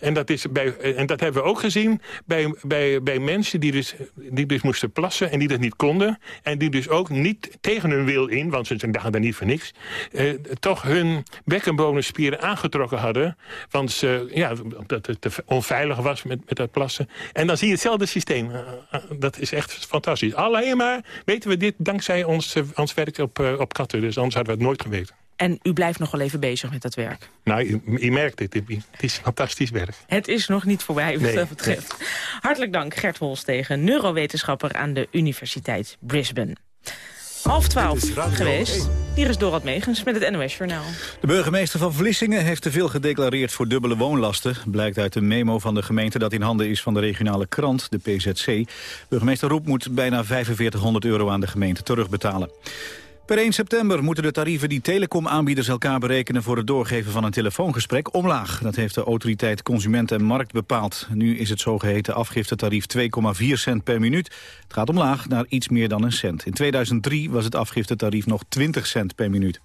En dat, is bij, en dat hebben we ook gezien bij, bij, bij mensen die dus, die dus moesten plassen en die dat niet konden. En die dus ook niet tegen hun wil in, want ze dachten daar niet voor niks... Eh, toch hun bekkenbodemspieren aangetrokken hadden. Want ze, ja, dat het te onveilig was met, met dat plassen. En dan zie je hetzelfde systeem. Eh, eh, dat is echt fantastisch. Alleen maar weten we dit dankzij ons, eh, ons werk op, op katten. Dus anders hadden we het nooit geweten. En u blijft nog wel even bezig met dat werk. Nou, je, je merkt het. Het is fantastisch werk. Het is nog niet voorbij wat Nee, dat betreft. Hartelijk dank Gert Holstegen, neurowetenschapper aan de Universiteit Brisbane. Half twaalf geweest. Hier is Dorot Megens met het NOS Journaal. De burgemeester van Vlissingen heeft te veel gedeclareerd voor dubbele woonlasten. Blijkt uit een memo van de gemeente dat in handen is van de regionale krant, de PZC. Burgemeester Roep moet bijna 4500 euro aan de gemeente terugbetalen. Per 1 september moeten de tarieven die telecomaanbieders elkaar berekenen voor het doorgeven van een telefoongesprek omlaag. Dat heeft de autoriteit Consument en Markt bepaald. Nu is het zogeheten afgiftetarief 2,4 cent per minuut. Het gaat omlaag naar iets meer dan een cent. In 2003 was het afgiftetarief nog 20 cent per minuut.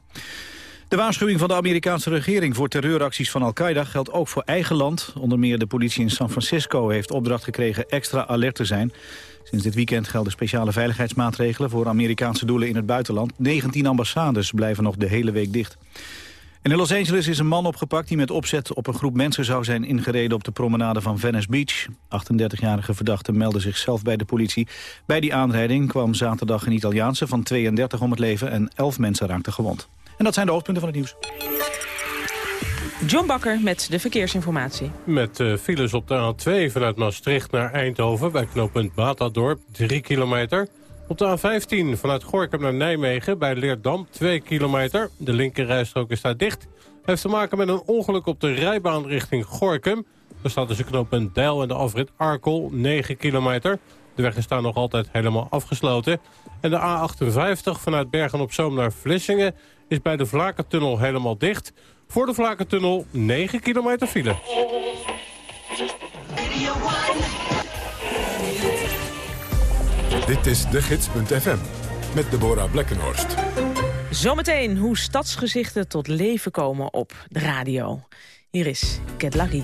De waarschuwing van de Amerikaanse regering voor terreuracties van Al-Qaeda geldt ook voor eigen land. Onder meer de politie in San Francisco heeft opdracht gekregen extra alert te zijn. Sinds dit weekend gelden speciale veiligheidsmaatregelen voor Amerikaanse doelen in het buitenland. 19 ambassades blijven nog de hele week dicht. In Los Angeles is een man opgepakt die met opzet op een groep mensen zou zijn ingereden op de promenade van Venice Beach. 38-jarige verdachte meldde zichzelf bij de politie. Bij die aanrijding kwam zaterdag een Italiaanse van 32 om het leven en 11 mensen raakten gewond. En dat zijn de hoofdpunten van het nieuws. John Bakker met de verkeersinformatie. Met eh, files op de A2 vanuit Maastricht naar Eindhoven... bij knooppunt Batadorp, 3 kilometer. Op de A15 vanuit Gorkum naar Nijmegen bij Leerdam, 2 kilometer. De linkerrijstrook is daar dicht. Heeft te maken met een ongeluk op de rijbaan richting Gorkum. Er staat tussen knooppunt Deil en de afrit Arkel, 9 kilometer. De weg is nog altijd helemaal afgesloten. En de A58 vanuit Bergen-op-Zoom naar Vlissingen... is bij de Vlakentunnel helemaal dicht... Voor de Vlakentunnel 9 kilometer file. Dit is de gids.fm met Deborah Blekkenhorst. Zometeen hoe stadsgezichten tot leven komen op de radio. Hier is Get Lucky.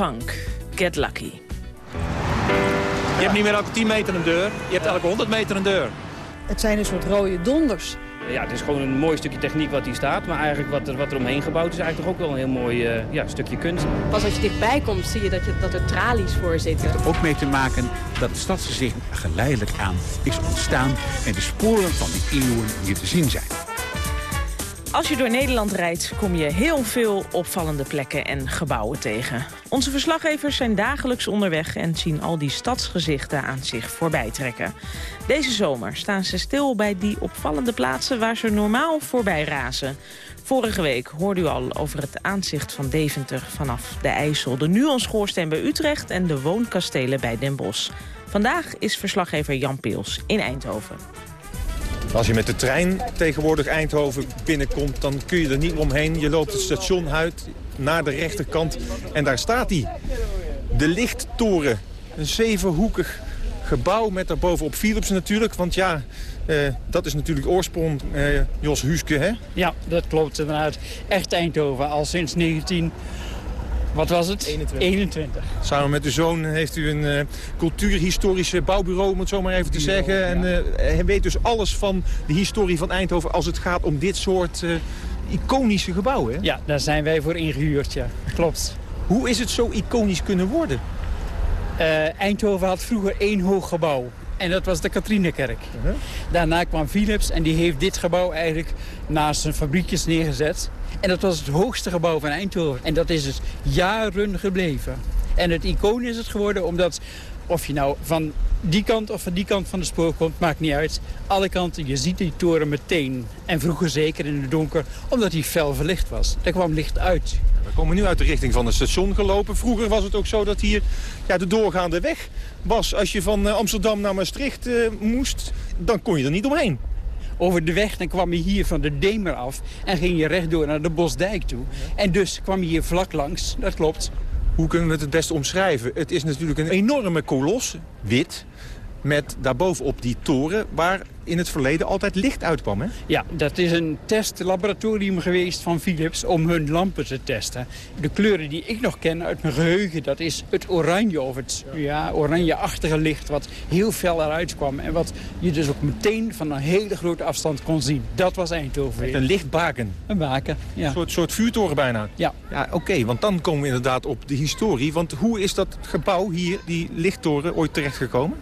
Punk, Get Lucky. Je hebt niet meer elke 10 meter een deur, je hebt elke 100 meter een deur. Het zijn een soort rode donders. Ja, het is gewoon een mooi stukje techniek wat hier staat. Maar eigenlijk wat er, wat er omheen gebouwd is eigenlijk toch ook wel een heel mooi eh, ja, stukje kunst. Pas als je dichtbij komt zie je dat, je dat er tralies voor zitten. ook mee te maken dat het stadsgezicht geleidelijk aan is ontstaan... en de sporen van die eeuwen hier te zien zijn. Als je door Nederland rijdt, kom je heel veel opvallende plekken en gebouwen tegen. Onze verslaggevers zijn dagelijks onderweg en zien al die stadsgezichten aan zich voorbij trekken. Deze zomer staan ze stil bij die opvallende plaatsen waar ze normaal voorbij razen. Vorige week hoorde u al over het aanzicht van Deventer vanaf de IJssel... de Nuon-schoorsteen bij Utrecht en de woonkastelen bij Den Bosch. Vandaag is verslaggever Jan Peels in Eindhoven. Als je met de trein tegenwoordig Eindhoven binnenkomt, dan kun je er niet omheen. Je loopt het station uit naar de rechterkant en daar staat hij. De lichttoren. Een zevenhoekig gebouw met daarbovenop Philips natuurlijk. Want ja, eh, dat is natuurlijk oorsprong eh, Jos Huske, hè? Ja, dat klopt inderdaad. Echt Eindhoven, al sinds 19... Wat was het? 21. 21. Samen met uw zoon heeft u een uh, cultuurhistorische bouwbureau, om het zo maar even te zeggen. En uh, hij weet dus alles van de historie van Eindhoven als het gaat om dit soort uh, iconische gebouwen. Hè? Ja, daar zijn wij voor ingehuurd, ja. Klopt. Hoe is het zo iconisch kunnen worden? Eindhoven had vroeger één hoog gebouw. En dat was de Katrinekerk. -huh. Daarna kwam Philips en die heeft dit gebouw eigenlijk naast zijn fabriekjes neergezet. En dat was het hoogste gebouw van Eindhoven. En dat is het jaren gebleven. En het icoon is het geworden omdat of je nou van die kant of van die kant van de spoor komt, maakt niet uit. Alle kanten, je ziet die toren meteen. En vroeger zeker in het donker, omdat die fel verlicht was. Er kwam licht uit. We komen nu uit de richting van het station gelopen. Vroeger was het ook zo dat hier ja, de doorgaande weg was. Als je van Amsterdam naar Maastricht uh, moest, dan kon je er niet omheen over de weg. Dan kwam je hier van de Demer af en ging je rechtdoor naar de Bosdijk toe. En dus kwam je hier vlak langs, dat klopt. Hoe kunnen we het het beste omschrijven? Het is natuurlijk een enorme kolos, wit, met daarbovenop die toren waar in het verleden altijd licht uitkwam, hè? Ja, dat is een testlaboratorium geweest van Philips om hun lampen te testen. De kleuren die ik nog ken uit mijn geheugen, dat is het oranje of het ja, oranje-achtige licht wat heel fel eruit kwam. En wat je dus ook meteen van een hele grote afstand kon zien. Dat was Eindhoven. Met een lichtbaken. Een baken, ja. Een soort, soort vuurtoren bijna. Ja. Ja, oké, okay, want dan komen we inderdaad op de historie. Want hoe is dat gebouw hier, die lichttoren, ooit terechtgekomen?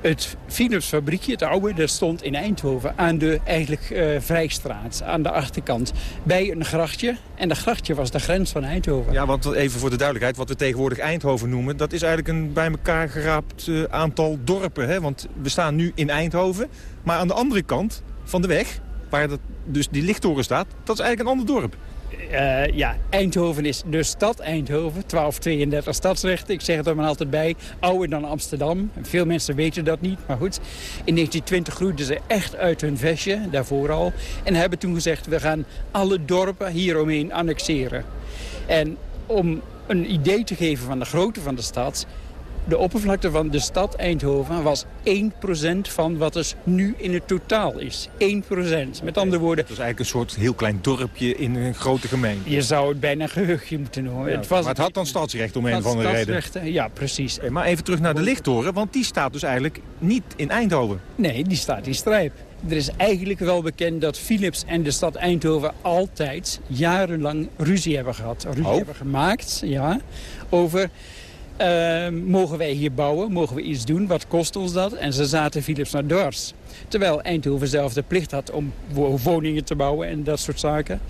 Het Philips fabriekje, het oude, dat stond in Eindhoven aan de eigenlijk uh, Vrijstraat, aan de achterkant, bij een grachtje. En dat grachtje was de grens van Eindhoven. Ja, want even voor de duidelijkheid, wat we tegenwoordig Eindhoven noemen, dat is eigenlijk een bij elkaar geraapt uh, aantal dorpen. Hè? Want we staan nu in Eindhoven, maar aan de andere kant van de weg, waar dat, dus die lichttoren staat, dat is eigenlijk een ander dorp. Eh, ja, Eindhoven is de stad Eindhoven, 1232 stadsrechten. Ik zeg het er maar altijd bij, ouder dan Amsterdam. Veel mensen weten dat niet, maar goed. In 1920 groeiden ze echt uit hun vestje, daarvoor al. En hebben toen gezegd, we gaan alle dorpen hieromheen annexeren. En om een idee te geven van de grootte van de stad... De oppervlakte van de stad Eindhoven was 1% van wat het nu in het totaal is. 1%. Met andere woorden... Het is eigenlijk een soort heel klein dorpje in een grote gemeente. Je zou het bijna gehuchtje moeten noemen. Ja, het was, maar het had dan stadsrecht om een of andere reden. Ja, precies. Hey, maar even terug naar de lichttoren, want die staat dus eigenlijk niet in Eindhoven. Nee, die staat in Strijp. Er is eigenlijk wel bekend dat Philips en de stad Eindhoven altijd jarenlang ruzie hebben gehad. Ruzie Oh. hebben gemaakt, ja, over... eh, mogen wij hier bouwen? Mogen we iets doen? Wat kost ons dat? En ze zaten Philips naar dwars. Terwijl Eindhoven zelf de plicht had om wo- woningen te bouwen en dat soort zaken.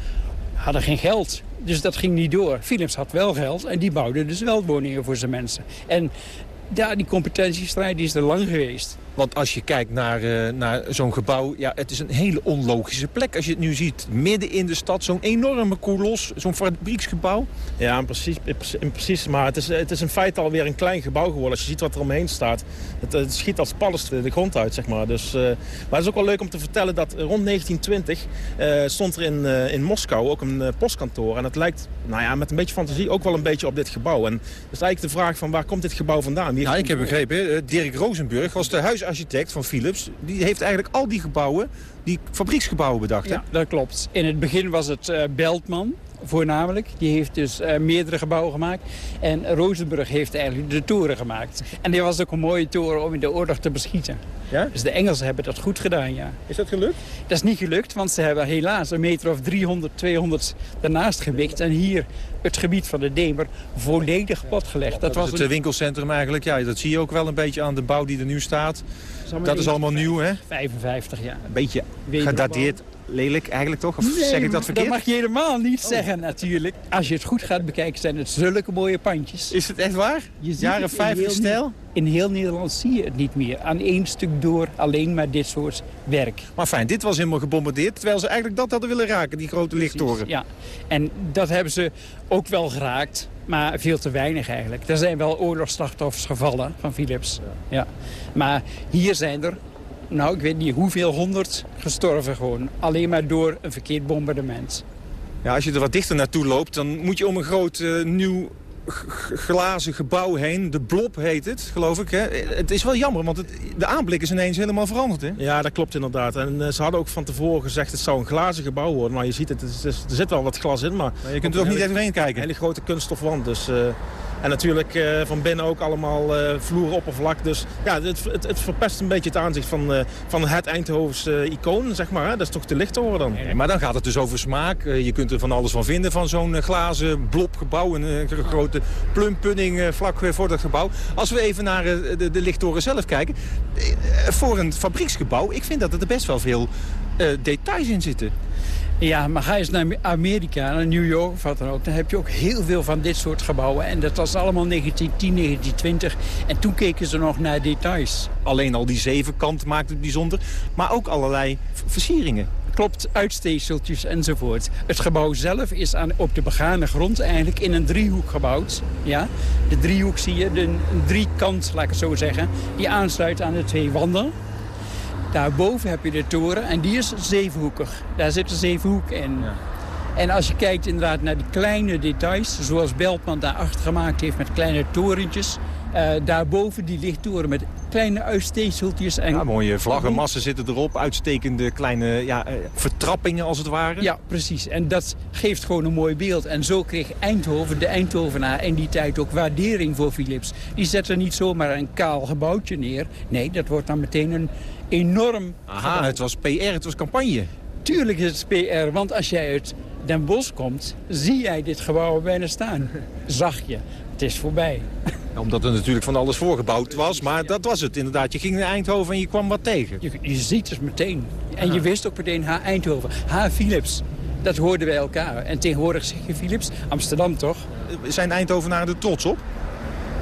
Hadden geen geld. Dus dat ging niet door. Philips had wel geld en die bouwde dus wel woningen voor zijn mensen. En ja, die competentiestrijd die is er lang geweest. Want als je kijkt naar, eh, naar zo'n gebouw, ja, het is een hele onlogische plek. Als je het nu ziet, midden in de stad, zo'n enorme kolos, zo'n fabrieksgebouw. Ja, in precies, in precies-. Maar het is, het is in feite alweer een klein gebouw geworden. Als je ziet wat er omheen staat. Het, het schiet als pallest de grond uit, zeg maar. Dus, eh, maar het is ook wel leuk om te vertellen dat rond 1920 eh, stond er in, eh, in Moskou ook een postkantoor. En het lijkt, nou ja, met een beetje fantasie ook wel een beetje op dit gebouw. En dat is eigenlijk de vraag van waar komt dit gebouw vandaan? Wie Nou, ik heb begrepen, Dirk Rosenburg was de huisarchitect van Philips. Die heeft eigenlijk al die gebouwen, die fabrieksgebouwen bedacht. Ja, dat klopt. In het begin was het eh, Beltman voornamelijk. Die heeft dus eh, meerdere gebouwen gemaakt. En Rosenburg heeft eigenlijk de toren gemaakt. En die was ook een mooie toren om in de oorlog te beschieten. Ja? Dus de Engelsen hebben dat goed gedaan, ja. Is dat gelukt? Dat is niet gelukt, want ze hebben helaas een meter of 300, 200 daarnaast gewikt. En hier het gebied van de Demer volledig platgelegd. Dat was het een- eh, winkelcentrum eigenlijk. Ja, dat zie je ook wel een beetje aan de bouw die er nu staat. Dat is allemaal nieuw, hè? 55 jaar. Een beetje gedateerd. Lelijk eigenlijk toch? Of Nee, zeg ik dat verkeerd? Dat mag je helemaal niet zeggen natuurlijk. Als je het goed gaat bekijken zijn het zulke mooie pandjes. Is het echt waar? Je ziet Jaren het in 50 heel stijl? In heel Nederland zie je het niet meer. Aan één stuk door alleen maar dit soort werk. Maar fijn, dit was helemaal gebombardeerd. Terwijl ze eigenlijk dat hadden willen raken, die grote lichttoren. Ja, en dat hebben ze ook wel geraakt. Maar veel te weinig eigenlijk. Er zijn wel oorlogsslachtoffers gevallen van Philips. Ja. Maar hier zijn er, nou ik weet niet hoeveel honderd gestorven gewoon. Alleen maar door een verkeerd bombardement. Ja, als je er wat dichter naartoe loopt, dan moet je om een groot eh, nieuw glazen gebouw heen. De Blob heet het, geloof ik. Hè? Het is wel jammer, want het, de aanblik is ineens helemaal veranderd. Hè? Ja, dat klopt inderdaad. En eh, ze hadden ook van tevoren gezegd het zou een glazen gebouw worden. Maar je ziet het, het is- er zit wel wat glas in. Maar, Maar je kunt er ook niet even heen kijken. Een hele grote kunststofwand. Dus, eh, en natuurlijk eh, van binnen ook allemaal eh vloeroppervlak. Dus ja, het, het, het verpest een beetje het aanzicht van, eh, van het Eindhovense icoon, zeg maar. Hè? Dat is toch de lichttoren dan. Nee, maar dan gaat het dus over smaak. Je kunt er van alles van vinden van zo'n glazen blobgebouw. Een gro- grote plumpudding eh, vlak voor dat gebouw. Als we even naar eh, de, de lichttoren zelf kijken. eh, voor een fabrieksgebouw, ik vind dat er best wel veel details in zitten. Ja, maar ga eens naar Amerika, naar New York of wat dan ook. Dan heb je ook heel veel van dit soort gebouwen. En dat was allemaal 1910, 1920. En toen keken ze nog naar details. Alleen al die zevenkant maakt het bijzonder. Maar ook allerlei versieringen. Klopt, uitsteekseltjes enzovoort. Het gebouw zelf is aan, op de begane grond eigenlijk in een driehoek gebouwd. Ja? De driehoek zie je, de, een driekant, laat ik het zo zeggen, die aansluit aan de twee wanden. Daarboven heb je de toren en die is zevenhoekig. Daar zit een zevenhoek in. En als je kijkt inderdaad naar die kleine details, zoals Beltman daarachter gemaakt heeft met kleine torentjes. Eh, daarboven die lichttoren met kleine uitsteekseltjes. En Ja, mooie vlaggenmassen zitten erop. Uitstekende kleine ja, eh, vertrappingen als het ware. Ja, precies. En dat geeft gewoon een mooi beeld. En zo kreeg Eindhoven, de Eindhovenaar in die tijd ook waardering voor Philips. Die zetten niet zomaar een kaal gebouwtje neer. Nee, dat wordt dan meteen een enorm... Aha, het was PR, het was campagne. Tuurlijk is het PR, want als jij uit Den Bosch komt, zie jij dit gebouw er bijna staan. Zag je. Het is voorbij. Omdat er natuurlijk van alles voorgebouwd was. Maar dat was het inderdaad. Je ging naar Eindhoven en je kwam wat tegen. Je, je ziet het meteen. En je wist ook meteen, ha, Eindhoven, ha, Philips. Dat hoorden wij elkaar. En tegenwoordig zeg je Philips, Amsterdam toch? Zijn Eindhovenaren er trots op?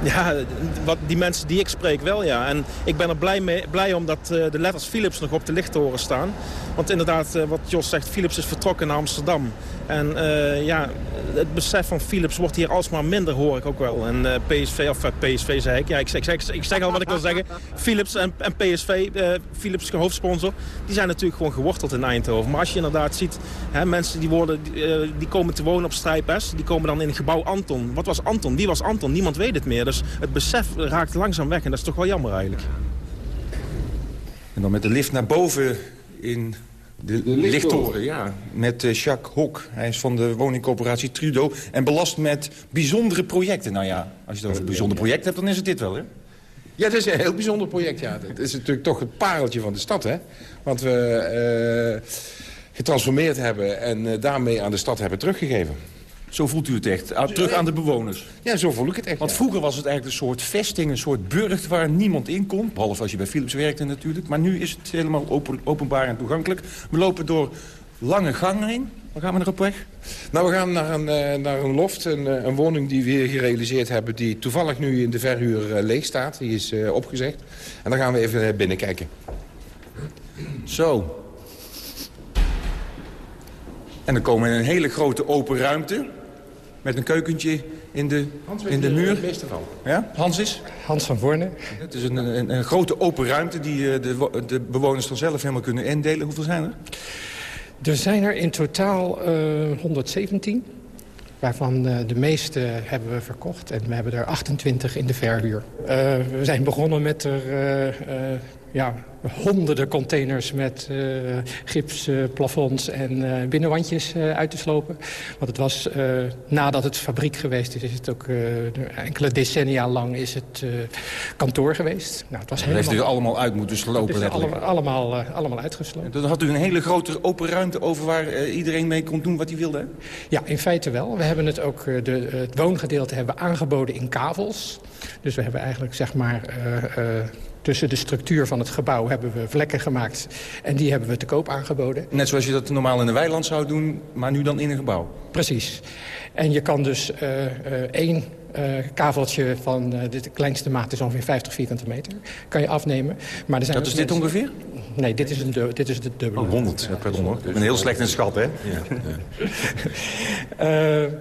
Ja, wat, die mensen die ik spreek wel, ja. En ik ben er blij, mee, blij om dat eh, de letters Philips nog op de lichttoren staan. Want inderdaad, eh, wat Jos zegt, Philips is vertrokken naar Amsterdam. En eh, ja, het besef van Philips wordt hier alsmaar minder, hoor ik ook wel. En eh, PSV, of eh, PSV zei ik, ja, ik, ik, ik, ik zeg al wat ik wil zeggen. Philips en, en PSV, Philips hoofdsponsor, die zijn natuurlijk gewoon geworteld in Eindhoven. Maar als je inderdaad ziet, hè, mensen die, worden, die, die komen te wonen op Strijp S, die komen dan in het gebouw Anton. Wat was Anton? Wie was Anton? Niemand weet het meer. Dus het besef raakt langzaam weg en dat is toch wel jammer eigenlijk. En dan met de lift naar boven in de, lichttoren. Ja, met eh, Jacques Hok. Hij is van de woningcorporatie Trudeau en belast met bijzondere projecten. Nou ja, als je het over een bijzonder project hebt, dan is het dit wel, hè? Ja, dat is een heel bijzonder project. Ja. Het is natuurlijk toch het pareltje van de stad, hè? Want we eh, getransformeerd hebben en eh, daarmee aan de stad hebben teruggegeven. Zo voelt u het echt? Ah, Terug aan de bewoners? Ja, zo voel ik het echt. Want vroeger was het eigenlijk een soort vesting, een soort burcht waar niemand in kon. Behalve als je bij Philips werkte natuurlijk. Maar nu is het helemaal open, openbaar en toegankelijk. We lopen door lange gangen heen. Waar gaan we naar op weg? Nou, we gaan naar een, eh, naar een loft, een, eh, een woning die we hier gerealiseerd hebben... die toevallig nu in de verhuur eh, leeg staat. Die is opgezegd. En dan gaan we even binnenkijken. Zo. En dan komen we in een hele grote open ruimte. Met een keukentje in de, in de muur. Ja? Hans is? Hans van Voorne. Het is een, een, een grote open ruimte die eh, de, de bewoners dan zelf helemaal kunnen indelen. Hoeveel zijn er? Er zijn er in totaal eh, 117. Waarvan eh, de meeste hebben we verkocht. En we hebben er 28 in de verhuur. Eh, we zijn begonnen met er eh, eh, ja, honderden containers met eh gipsplafonds en eh, binnenwandjes eh, uit te slopen. Want het was, eh, nadat het fabriek geweest is, is het ook eh, enkele decennia lang is het eh, kantoor geweest. Nou, het was Dat heeft u helemaal... allemaal uit moeten slopen Het is letterlijk. allemaal, allemaal, allemaal uitgesloten. Dan had u een hele grote open ruimte over waar iedereen mee kon doen wat hij wilde. hè? Ja, in feite wel. We hebben het ook, de, het woongedeelte hebben we aangeboden in kavels. Dus we hebben eigenlijk, zeg maar, eh, eh, tussen de structuur van het gebouw hebben we vlekken gemaakt. En die hebben we te koop aangeboden. Net zoals je dat normaal in een weiland zou doen, maar nu dan in een gebouw. Precies. En je kan dus eh, eh, één eh, kaveltje van eh, de kleinste maat is ongeveer 50 vierkante meter. Kan je afnemen. Maar er zijn Dat is dit mensen- ongeveer? Nee, dit is, een dit is de dubbele. Oh, 100, ja, pardon hoor. Ik ben heel slecht in schat, hè? Eh, eh,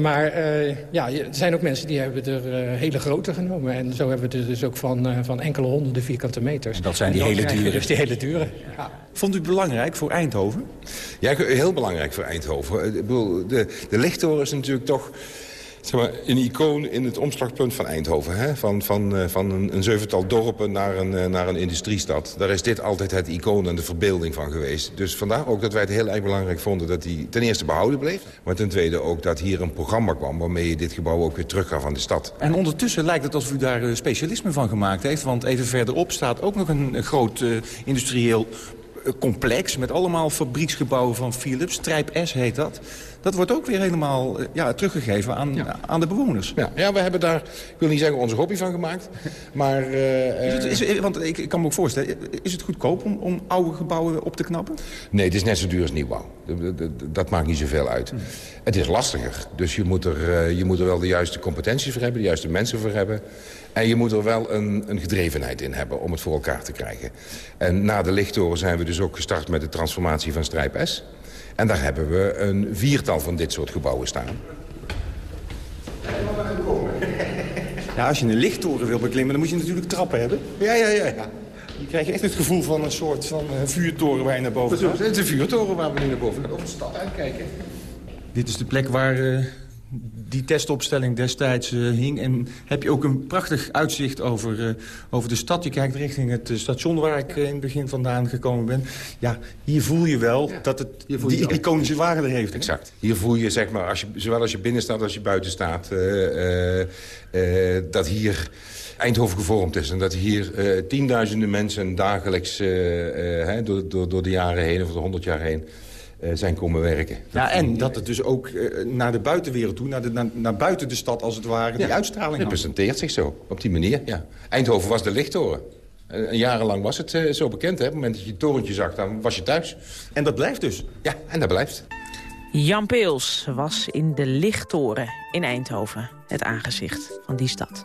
maar eh, ja, er zijn ook mensen die hebben er eh, hele grote genomen. En zo hebben we er dus ook van, eh, van enkele honderden vierkante meters. Dat zijn die En hele dure. Dus die hele dure. Ja. Vond u het belangrijk voor Eindhoven? Ja, heel belangrijk voor Eindhoven. Ik bedoel, de, de lichttoren is natuurlijk toch zeg maar, een icoon in het omslagpunt van Eindhoven. Hè? Van, van, eh, van een, een zevental dorpen naar een, eh, naar een industriestad. Daar is dit altijd het icoon en de verbeelding van geweest. Dus vandaar ook dat wij het heel erg belangrijk vonden dat die ten eerste behouden bleef. Maar ten tweede ook dat hier een programma kwam waarmee je dit gebouw ook weer teruggaf aan de stad. En ondertussen lijkt het alsof u daar eh, specialisme van gemaakt heeft. Want even verderop staat ook nog een, groot eh, industrieel complex... met allemaal fabrieksgebouwen van Philips. Strijp S heet dat. Dat wordt ook weer helemaal eh, ja, teruggegeven aan, aan de bewoners. Ja, ja, we hebben daar, ik wil niet zeggen onze hobby van gemaakt, maar... eh, Is het, eh, is, eh, want ik, ik kan me ook voorstellen, is het goedkoop om, om oude gebouwen op te knappen? Nee, het is net zo duur als nieuwbouw. Dat, dat, dat maakt niet zoveel uit. Het is lastiger. Dus je moet, er, eh, je moet er wel de juiste competenties voor hebben, de juiste mensen voor hebben. En je moet er wel een, een gedrevenheid in hebben om het voor elkaar te krijgen. En na de lichttoren zijn we dus ook gestart met de transformatie van Strijp S. En daar hebben we een viertal van dit soort gebouwen staan. Ja, als je een lichttoren wil beklimmen, dan moet je natuurlijk trappen hebben. Ja, ja, ja. ja. Je krijgt echt het gevoel van een soort van eh, vuurtoren waar je naar boven gaat. Het is een vuurtoren waar we nu naar boven gaan. Op de stad uitkijken. Dit is de plek waar eh, die testopstelling destijds eh, hing. En heb je ook een prachtig uitzicht over, eh, over de stad. Je kijkt richting het eh, station waar ik in het begin vandaan gekomen ben. Ja, hier voel je wel dat het die je wel. iconische waarde heeft. hè? Exact. Hier voel je, zeg maar, als je, zowel als je binnen staat als je buiten staat... dat hier Eindhoven gevormd is. En dat hier tienduizenden mensen dagelijks door, door, door de jaren heen... of de honderd jaar heen zijn komen werken. Ja, en dat het dus ook eh, naar de buitenwereld toe, naar, de, naar, naar buiten de stad als het ware, die uitstraling Het had. presenteert zich zo, op die manier, ja. Eindhoven was de lichttoren. En en jarenlang was het eh, zo bekend, hè. Op het moment dat je het torentje zag, dan was je thuis. En dat blijft dus? Ja, en dat blijft. Jan Peels was in de lichttoren in Eindhoven. Het aangezicht van die stad.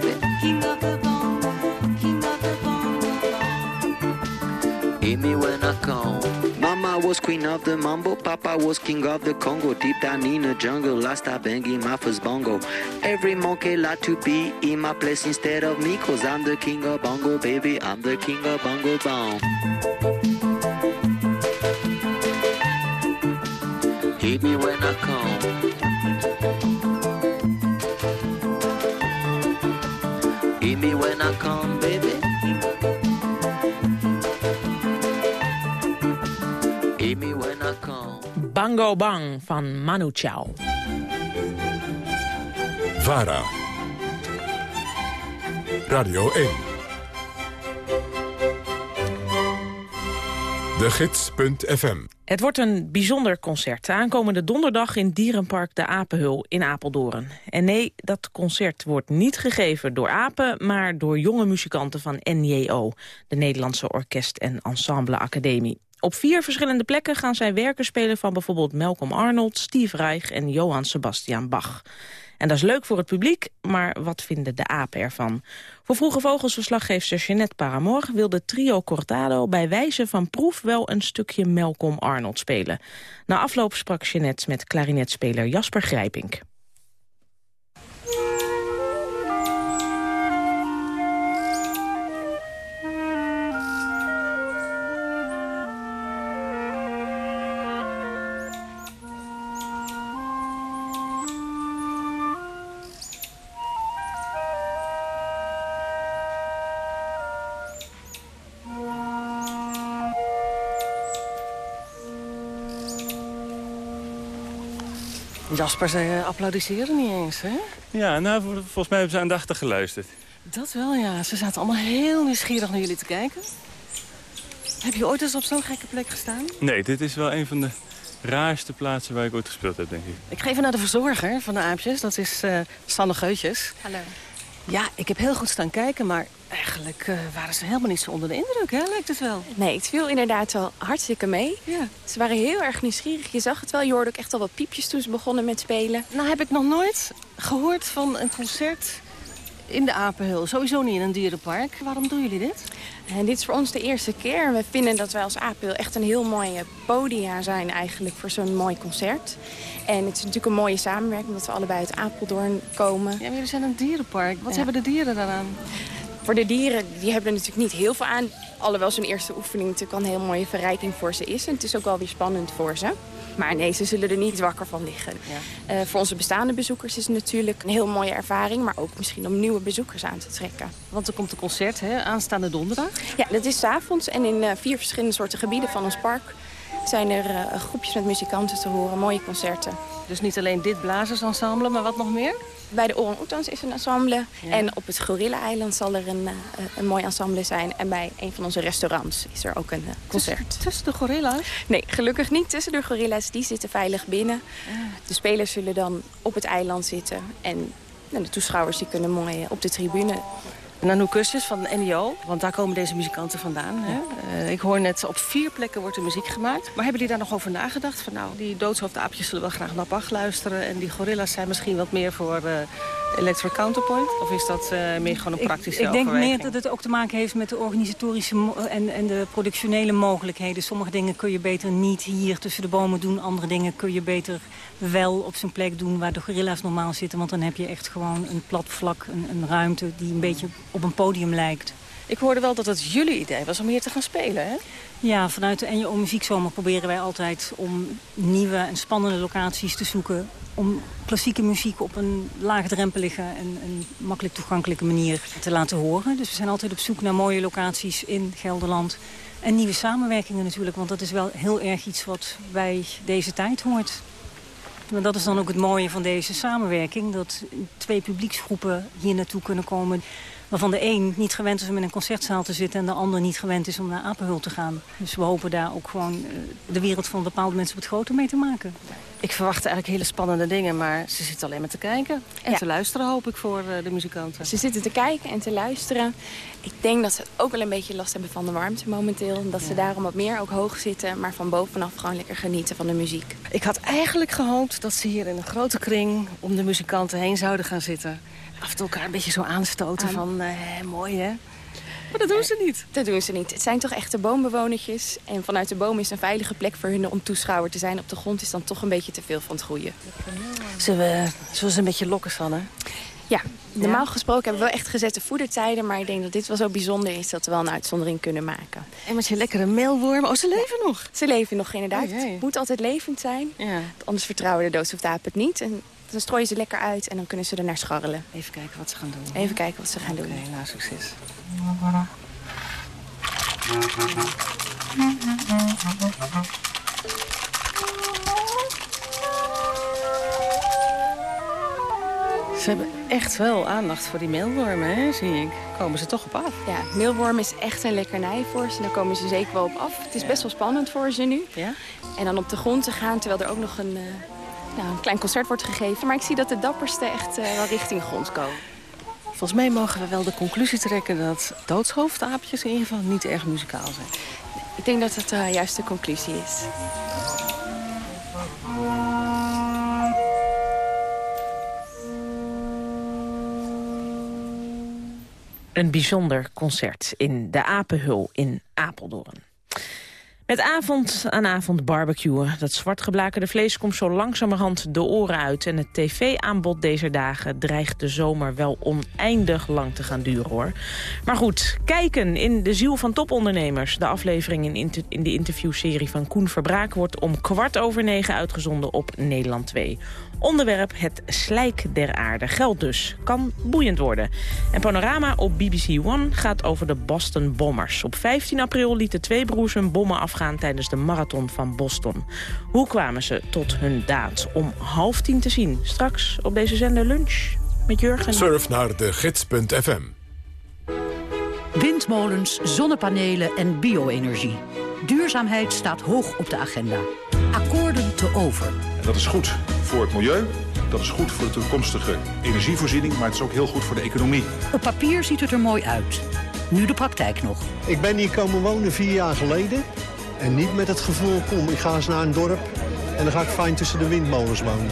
Queen of the mambo, Papa was king of the Congo. Deep down in the jungle, last I banging my first bongo. Every monkey like to be in my place instead of me, cause I'm the king of bongo, baby. I'm the king of bongo bong. Hit me when I come. Hit me when I come, Bango Bang van Manu Chao. VARA. Radio 1. De Gids.fm. Het wordt een bijzonder concert. Aankomende donderdag in Dierenpark de Apenhul in Apeldoorn. En nee, dat concert wordt niet gegeven door apen... maar door jonge muzikanten van NJO, de Nederlandse Orkest- en Ensemble Academie. Op vier verschillende plekken gaan zij werken spelen van bijvoorbeeld Malcolm Arnold, Steve Reich en Johann Sebastian Bach. En dat is leuk voor het publiek, maar wat vinden de apen ervan? Voor Vroege Vogelsverslaggeefster Jeanette Paramor wil de trio Cortado bij wijze van proef wel een stukje Malcolm Arnold spelen. Na afloop sprak Jeanette met klarinetspeler Jasper Grijpink. Jasper, ze applaudisseren niet eens, hè? Ja, nou, vol- volgens mij hebben ze aandachtig geluisterd. Dat wel, ja. Ze zaten allemaal heel nieuwsgierig naar jullie te kijken. Heb je ooit eens op zo'n gekke plek gestaan? Nee, dit is wel een van de raarste plaatsen waar ik ooit gespeeld heb, denk ik. Ik ga even naar de verzorger van de aapjes. Dat is eh Sanne Geutjes. Hallo. Ja, ik heb heel goed staan kijken, maar eigenlijk eh, waren ze helemaal niet zo onder de indruk, hè? Lijkt het wel. Nee, het viel inderdaad wel hartstikke mee. Ja. Ze waren heel erg nieuwsgierig. Je zag het wel. Je hoorde ook echt al wat piepjes toen ze begonnen met spelen. Nou heb ik nog nooit gehoord van een concert in de Apenhul. Sowieso niet in een dierenpark. Waarom doen jullie dit? En dit is voor ons de eerste keer. We vinden dat wij als Apel echt een heel mooie podia zijn eigenlijk voor zo'n mooi concert. En het is natuurlijk een mooie samenwerking omdat we allebei uit Apeldoorn komen. Ja, maar jullie zijn een dierenpark. Wat Ja. hebben de dieren daaraan? Voor de dieren, die hebben er natuurlijk niet heel veel aan. Alhoewel zo'n eerste oefening natuurlijk al een heel mooie verrijking voor ze is. En het is ook wel weer spannend voor ze. Maar nee, ze zullen er niet wakker van liggen. Eh, voor onze bestaande bezoekers is het natuurlijk een heel mooie ervaring. Maar ook misschien om nieuwe bezoekers aan te trekken. Want er komt een concert, hè? Aanstaande donderdag. Ja, dat is 's avonds en in eh, vier verschillende soorten gebieden van ons park. zijn er eh, groepjes met muzikanten te horen, mooie concerten. Dus niet alleen dit blazersensemble, maar wat nog meer? Bij de Orang-Oetans is een ensemble. En op het Gorilla-eiland zal er een, eh, een mooi ensemble zijn. En bij een van onze restaurants is er ook een eh, concert. Tussen de gorilla's? Nee, gelukkig niet tussen de gorilla's. Die zitten veilig binnen. De spelers zullen dan op het eiland zitten. En nou, de toeschouwers die kunnen mooi eh, op de tribune. Nanoe Kusjes van NEO, want daar komen deze muzikanten vandaan. Hè? Eh, ik hoor net, op vier plekken wordt er muziek gemaakt. Maar hebben jullie daar nog over nagedacht? Van nou, die doodshoofdaapjes zullen wel graag naar Bach luisteren... en die gorilla's zijn misschien wat meer voor uh, Electric Counterpoint? Of is dat uh, meer gewoon een praktische Ik denk overweging? meer dat het ook te maken heeft met de organisatorische en, en de productionele mogelijkheden. Sommige dingen kun je beter niet hier tussen de bomen doen. Andere dingen kun je beter wel op zijn plek doen waar de gorilla's normaal zitten. Want dan heb je echt gewoon een plat vlak, een, een ruimte die een beetje op een podium lijkt. Ik hoorde wel dat het jullie idee was om hier te gaan spelen, hè? Ja, vanuit de NJO Muziekzomer proberen wij altijd om nieuwe en spannende locaties te zoeken. Om klassieke muziek op een laagdrempelige en, en makkelijk toegankelijke manier te laten horen. Dus we zijn altijd op zoek naar mooie locaties in Gelderland. En nieuwe samenwerkingen natuurlijk, want dat is wel heel erg iets wat bij deze tijd hoort. Maar dat is dan ook het mooie van deze samenwerking. Dat twee publieksgroepen hier naartoe kunnen komen. Waarvan de een niet gewend is om in een concertzaal te zitten... en de ander niet gewend is om naar Apenhul te gaan. Dus we hopen daar ook gewoon eh, de wereld van bepaalde mensen op het grote mee te maken. Ik verwacht eigenlijk hele spannende dingen, maar ze zitten alleen maar te kijken. En Ja. te luisteren, hoop ik, voor eh, de muzikanten. Ze zitten te kijken en te luisteren. Ik denk dat ze ook wel een beetje last hebben van de warmte momenteel. Dat ze daarom wat meer ook hoog zitten. Maar van bovenaf gewoon lekker genieten van de muziek. Ik had eigenlijk gehoopt dat ze hier in een grote kring om de muzikanten heen zouden gaan zitten. Af en toe elkaar een beetje zo aanstoten Aan- van, eh, mooi hè. Maar dat doen ze niet. Dat doen ze niet. Het zijn toch echte boombewonertjes. En vanuit de boom is een veilige plek voor hun om toeschouwer te zijn. Op de grond is dan toch een beetje te veel van het groeien. Zullen we, zullen ze een beetje lokken, Sanne? Ja, normaal gesproken hebben we wel echt gezette voedertijden. Maar ik denk dat dit wel zo bijzonder is dat we wel een uitzondering kunnen maken. En met je lekkere meelworm. Oh, ze leven nog. Ze leven nog inderdaad. Oh, het moet altijd levend zijn. Ja. Anders vertrouwen de doodshoofdapen het niet. En dan strooien ze lekker uit en dan kunnen ze er naar scharrelen. Even kijken wat ze gaan doen. Even kijken wat ze gaan doen. Oké, nou succes. Ze hebben echt wel aandacht voor die meelwormen, hè, zie ik. Komen ze toch op af? Ja, meelworm is echt een lekkernij voor ze. Daar komen ze zeker wel op af. Het is best wel spannend voor ze nu. Ja? En dan op de grond te gaan, terwijl er ook nog een, eh, nou, een klein concert wordt gegeven. Maar ik zie dat de dapperste echt eh, wel richting grond komen. Volgens mij mogen we wel de conclusie trekken dat doodshoofdaapjes in ieder geval niet erg muzikaal zijn. Ik denk dat het uh, juist de conclusie is. Een bijzonder concert in de Apenhul in Apeldoorn. Met avond aan avond barbecuen. Dat zwartgeblakerde vlees komt zo langzamerhand de oren uit. En het tv-aanbod deze dagen dreigt de zomer wel oneindig lang te gaan duren hoor. Maar goed, kijken in De Ziel van Topondernemers. De aflevering in, in de interviewserie van Koen Verbraak... wordt om kwart over negen uitgezonden op Nederland 2. Onderwerp het slijk der aarde. Geld dus. Kan boeiend worden. En Panorama op BBC One gaat over de Boston Bombers. Op 15 april lieten twee broers hun bommen afgaan tijdens de marathon van Boston. Hoe kwamen ze tot hun daad? Om half tien te zien. Straks op deze zender lunch met Jurgen. Surf naar de gids.fm. Windmolens, zonnepanelen en bio-energie. Duurzaamheid staat hoog op de agenda. Akkoorden te over. En dat is goed voor het milieu, dat is goed voor de toekomstige energievoorziening... maar het is ook heel goed voor de economie. Op papier ziet het er mooi uit. Nu de praktijk nog. Ik ben hier komen wonen vier jaar geleden. En niet met het gevoel, kom, ik ga eens naar een dorp... en dan ga ik fijn tussen de windmolens wonen.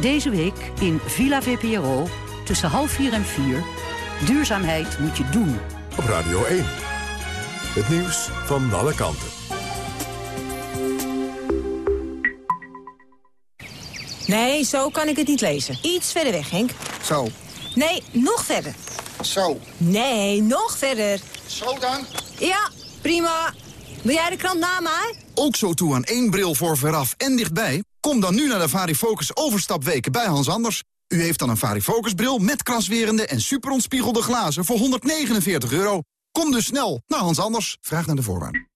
Deze week in Villa VPRO tussen half vier en vier. Duurzaamheid moet je doen. Op Radio 1. Het nieuws van alle kanten. Nee, zo kan ik het niet lezen. Iets verder weg, Henk. Zo. Nee, nog verder. Zo. Nee, nog verder. Zo dan? Ja, prima. Wil jij de krant na mij? Ook zo toe aan één bril voor veraf en dichtbij? Kom dan nu naar de Varifocus overstapweken bij Hans Anders. U heeft dan een Varifocus bril met kraswerende en superontspiegelde glazen voor 149 euro. Kom dus snel naar Hans Anders. Vraag naar de voorwaarden.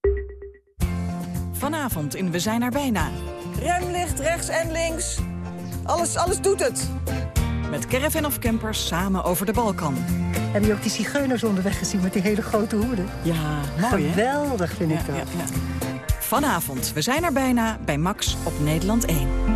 Vanavond in We zijn er bijna. Remlicht rechts en links. Alles, alles doet het. Met caravan of campers samen over de Balkan. Heb je ook die zigeuners onderweg gezien met die hele grote hoeden? Ja, mooi hè? Geweldig vind ik dat. Vanavond, we zijn er bijna bij Max op Nederland 1.